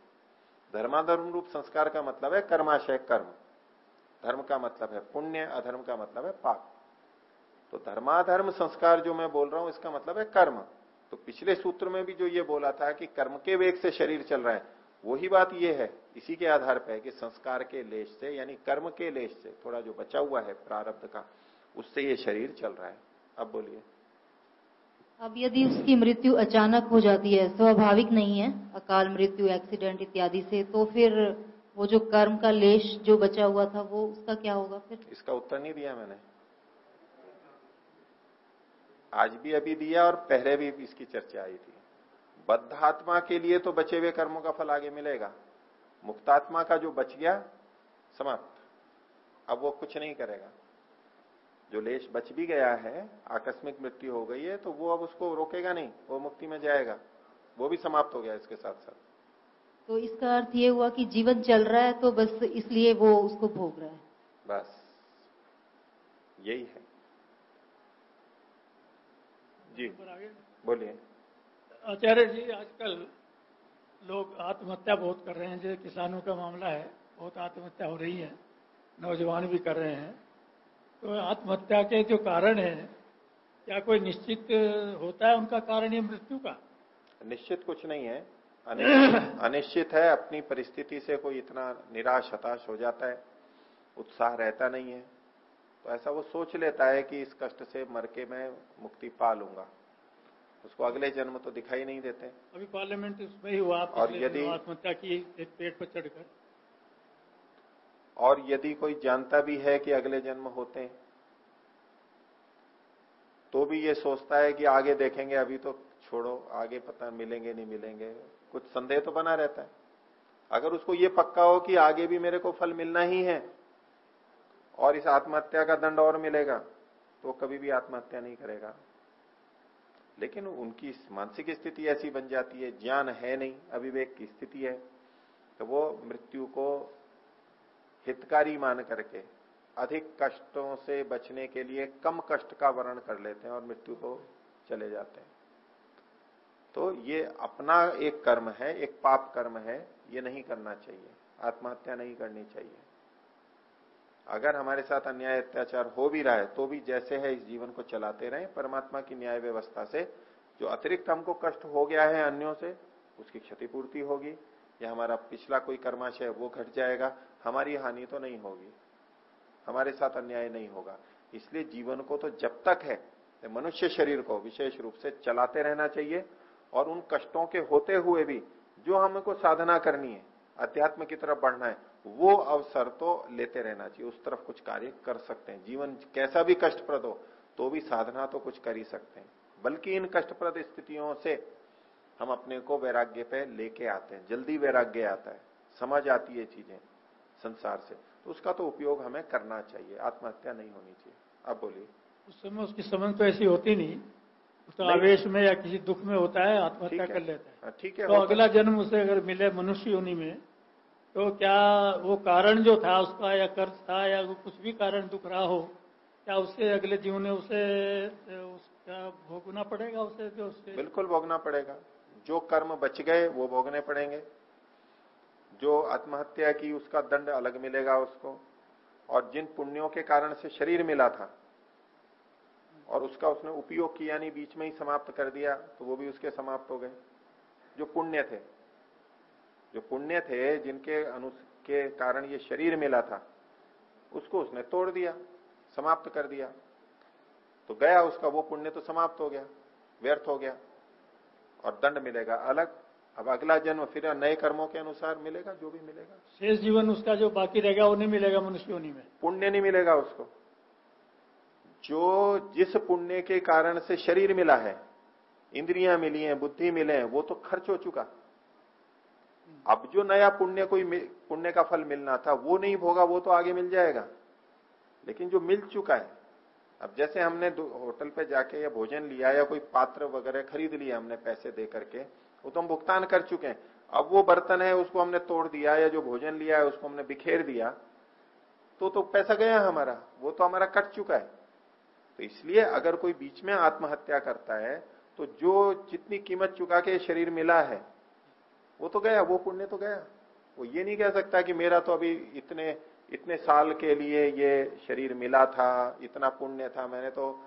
धर्माधर्म रूप संस्कार का मतलब है कर्माशय कर्म। धर्म का मतलब है पुण्य, अधर्म का मतलब है पाप। तो धर्माधर्म संस्कार जो मैं बोल रहा हूँ, इसका मतलब है कर्म। तो पिछले सूत्र में भी जो ये बोला था कि कर्म के वेग से शरीर चल रहा है, वही बात ये है। इसी के आधार पर कि संस्कार के लेश से, यानी कर्म के लेश से, थोड़ा जो बचा हुआ है प्रारब्ध का, उससे ये शरीर चल रहा है। अब बोलिए। अब यदि उसकी मृत्यु अचानक हो जाती है, स्वाभाविक नहीं है, अकाल मृत्यु एक्सीडेंट इत्यादि से तो फिर वो जो कर्म का लेश जो बचा हुआ था, वो उसका क्या होगा फिर? इसका उत्तर नहीं दिया मैंने। आज भी अभी दिया और पहले भी इसकी चर्चा आई थी। बद्धात्मा के लिए तो बचे हुए कर्मों का फल आगे मिलेगा। मुक्तात्मा का जो बच गया, समाप्त। अब वो कुछ नहीं करेगा। जो लेश बच भी गया है आकस्मिक मृत्यु हो गई है तो वो अब उसको रोकेगा नहीं वो मुक्ति में जाएगा। वो भी समाप्त हो गया इसके साथ साथ। तो इसका अर्थ ये हुआ कि जीवन चल रहा है तो बस इसलिए वो उसको भोग रहा है। बस। यही है। जी। बोलिए। आचार्य जी आजकल लोग आत्महत्या बहुत कर रहे हैं जैसे किसानों का मामला है बहुत आत्महत्या हो रही है नौजवान भी कर रहे हैं। तो आत्महत्या के जो कारण है क्या कोई निश्चित होता है उनका कारण ये मृत्यु का? निश्चित कुछ नहीं है। अनिश्चित है अपनी परिस्थिति से कोई इतना निराश हताश हो जाता है उत्साह रहता नहीं है। तो ऐसा वो सोच लेता है कि इस कष्ट से मर के मैं मुक्ति पा लूँगा। उसको अगले जन्म तो दिखाई नहीं देते। अभी पार्लियामेंट उसमें ही हुआ और यदि आत्महत्या की एक पेड़ पर चढ़कर। और यदि कोई जानता भी है कि अगले जन्म होते हैं तो भी ये सोचता है कि आगे देखेंगे, अभी तो छोड़ो, आगे पता मिलेंगे, नहीं मिलेंगे। कुछ संदेह तो बना रहता है। अगर उसको ये पक्का हो कि आगे भी मेरे को फल मिलना ही है और इस आत्महत्या का दंड और मिलेगा तो कभी भी आत्महत्या नहीं करेगा। लेकिन उनकी मानसिक स्थिति ऐसी बन जाती है, ज्ञान है नहीं, अविवेक की स्थिति है तो वो मृत्यु को हितकारी मान करके अधिक कष्टों से बचने के लिए कम कष्ट का वर्ण कर लेते हैं और मृत्यु को चले जाते हैं। तो ये अपना एक कर्म है, एक पाप कर्म है, ये नहीं करना चाहिए। आत्महत्या नहीं करनी चाहिए। अगर हमारे साथ अन्याय अत्याचार हो भी रहा है तो भी जैसे है इस जीवन को चलाते रहे। परमात्मा की न्याय व्यवस्था से जो अतिरिक्त हमको कष्ट हो गया है अन्यों से, उसकी क्षतिपूर्ति होगी। या हमारा पिछला कोई कर्माशय वो घट जाएगा। हमारी हानि तो नहीं होगी, हमारे साथ अन्याय नहीं होगा। इसलिए जीवन को तो जब तक है, मनुष्य शरीर को विशेष रूप से चलाते रहना चाहिए और उन कष्टों के होते हुए भी जो हमको साधना करनी है, अध्यात्म की तरफ़ बढ़ना है, वो अवसर तो लेते रहना चाहिए, उस तरफ़ कुछ कार्य कर सकते हैं। जीवन कैसा भी कष्टप्रद हो तो भी साधना तो कुछ कर ही सकते हैं। बल्कि इन कष्टप्रद स्थितियों से हम अपने को वैराग्य पे लेके आते हैं, जल्दी वैराग्य आता है, समझ आती है चीज़ें। संसार से। तो उसका तो उपयोग हमें करना चाहिए आत्महत्या नहीं होनी चाहिए। आप बोलिए। उस समय उसकी समझ तो ऐसी होती नहीं। तो आवेश में या किसी दुख में होता है आत्महत्या कर लेता है। हाँ, ठीक है तो अगला जन्म उसे अगर मिले मनुष्य योनि में तो क्या वो कारण जो था उसका या कर्ज था या वो कुछ भी कारण दुख रहा हो क्या उससे अगले जीवन में उसे उसका भोगना पड़ेगा उसे जो उससे बिल्कुल भोगना पड़ेगा। जो कर्म बच गए वो भोगने पड़ेंगे। जो आत्महत्या की उसका दंड अलग मिलेगा उसको, और जिन पुण्यों के कारण से शरीर मिला था, और उसका उसने उपयोग किया नहीं, बीच में ही समाप्त कर दिया तो वो भी उसके समाप्त हो गए। जो पुण्य थे, जो पुण्य थे, जिनके अनु के कारण ये शरीर मिला था, उसको उसने तोड़ दिया, समाप्त कर दिया। तो गया उसका वो पुण्य तो समाप्त हो गया, व्यर्थ हो गया, और दंड मिलेगा अलग। अब अगला जन्म फिर नए कर्मों के अनुसार मिलेगा जो भी मिलेगा। शेष जीवन उसका जो बाकी रहेगा वो नहीं मिलेगा मनुष्य में। पुण्य नहीं मिलेगा उसको। जो जिस पुण्य के कारण से शरीर मिला है इंद्रियाँ मिली हैं बुद्धि मिले हैं वो तो खर्च हो चुका। अब जो नया पुण्य कोई पुण्य का फल मिलना था वो नहीं भोगा वो तो आगे मिल जाएगा। लेकिन जो मिल चुका है अब जैसे हमने होटल पे जाके या भोजन लिया या कोई पात्र वगैरह खरीद लिया हमने पैसे दे करके वो तो हम भुगतान कर चुके हैं। अब वो बर्तन है, उसको हमने तोड़ दिया या जो भोजन लिया है, उसको हमने बिखेर दिया। तो तो पैसा गया हमारा, वो तो हमारा कट चुका है। तो इसलिए अगर कोई बीच में आत्महत्या करता है तो जो जितनी कीमत चुका के शरीर मिला है, वो तो गया, वो पुण्य तो गया। वो ये नहीं कह सकता कि मेरा तो अभी इतने इतने साल के लिए ये शरीर मिला था, इतना पुण्य था, मैंने तो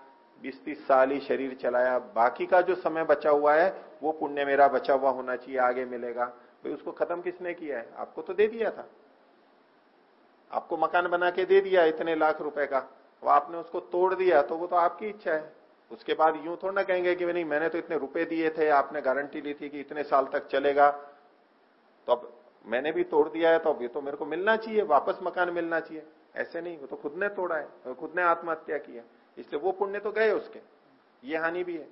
बीस तीस साल ही शरीर चलाया। बाकी का जो समय बचा हुआ है, वो पुण्य मेरा बचा हुआ होना चाहिए, आगे मिलेगा। भाई, उसको खत्म किसने किया है? आपको तो दे दिया था। आपको मकान बना के दे दिया इतने लाख रुपए का। वो आपने उसको तोड़ दिया तो वो तो आपकी इच्छा है। उसके बाद यूँ थोड़ा ना कहेंगे कि नहीं, मैंने तो इतने रुपए दिए थे, आपने गारंटी ली थी कि इतने साल तक चलेगा। तो अब मैंने भी तोड़ दिया है तो अब ये तो मेरे को मिलना चाहिए, वापस मकान मिलना चाहिए। ऐसे नहीं, वो तो खुद ने तोड़ा है, खुद ने आत्महत्या किया इसलिए वो पुण्य तो गए उसके। ये हानि भी है।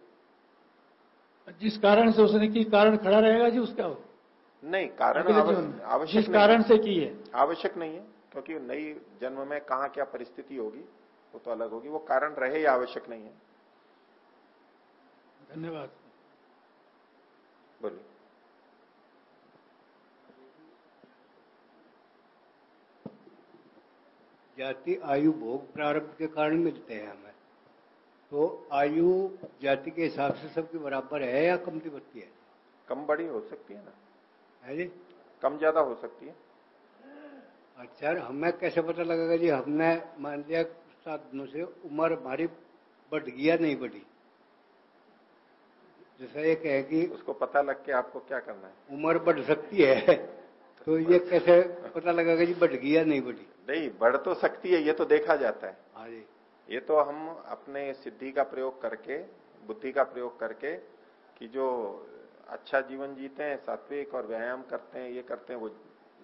जिस कारण से उसने की कारण खड़ा रहेगा जी उसका हो। नहीं कारण आवश्यक जिस कारण से की है। आवश्यक नहीं है क्योंकि नई जन्म में कहा क्या परिस्थिति होगी वो तो अलग होगी। वो कारण रहे या आवश्यक नहीं है। धन्यवाद। बोलिए। जाति आयु भोग प्रारब्ध के कारण मिलते हैं हमें। तो आयु जाति के हिसाब से सबकी बराबर है या कमती बढ़ती है? कम बड़ी हो सकती है ना। है जी। कम ज़्यादा हो सकती है। अच्छा हमें कैसे पता लगेगा जी हमने मान लिया सात दिनों से उम्र हमारी बढ़ गया नहीं बढ़ी? जैसा ये कहे कि उसको पता लग के आपको क्या करना है? उम्र बढ़ सकती है तो ये कैसे पता लगेगा जी बढ़ गया नहीं बढ़ी? नहीं बढ़ तो सकती है ये तो देखा जाता है। हाँ जी। ये तो हम अपने सिद्धि का प्रयोग करके, बुद्धि का प्रयोग करके, कि जो अच्छा जीवन जीते हैं, सात्विक और व्यायाम करते हैं, ये करते हैं, वो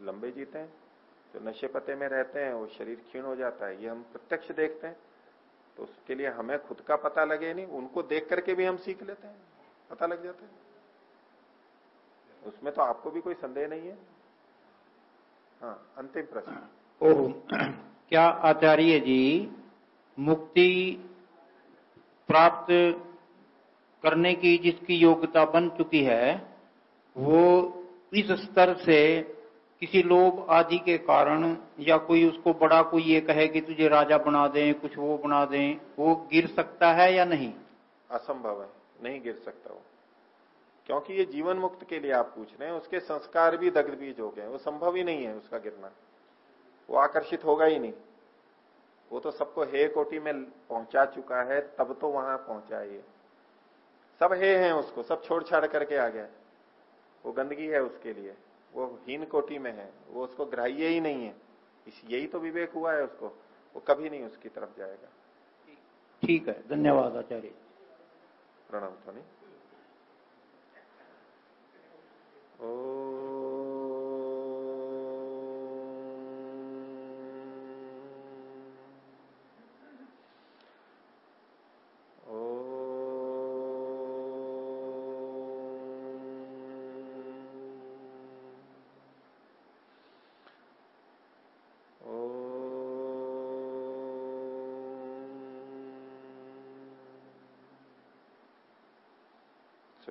लंबे जीते हैं। जो नशे पते में रहते हैं, वो शरीर क्षीण हो जाता है, ये हम प्रत्यक्ष देखते हैं। तो उसके लिए हमें खुद का पता लगे नहीं, उनको देख करके भी हम सीख लेते हैं, पता लग जाता है। उसमें तो आपको भी कोई संदेह नहीं है। हाँ अंतिम प्रश्न। ओह, क्या आचार्य जी मुक्ति प्राप्त करने की जिसकी योग्यता बन चुकी है, वो इस स्तर से किसी लोभ आदि के कारण या कोई उसको बड़ा कोई ये कहे कि तुझे राजा बना दें, कुछ वो बना दें, वो गिर सकता है या नहीं? असंभव है। नहीं गिर सकता वो। क्योंकि ये जीवन मुक्त के लिए आप पूछ रहे हैं, उसके संस्कार भी दग्ध बीज हो गए वो संभव ही नहीं है उसका गिरना। वो आकर्षित होगा ही नहीं। वो तो सबको हे कोटि में पहुँचा चुका है तब तो वहाँ पहुँचा ये। सब हे हैं उसको सब छोड़ छाड़ करके आ गया। वो गंदगी है उसके लिए। वो हीन कोटि में है वो उसको ग्राह्य ही नहीं है। इस यही तो विवेक हुआ है उसको। वो कभी नहीं उसकी तरफ़ जाएगा। ठीक है धन्यवाद आचार्य। प्रणाम ओ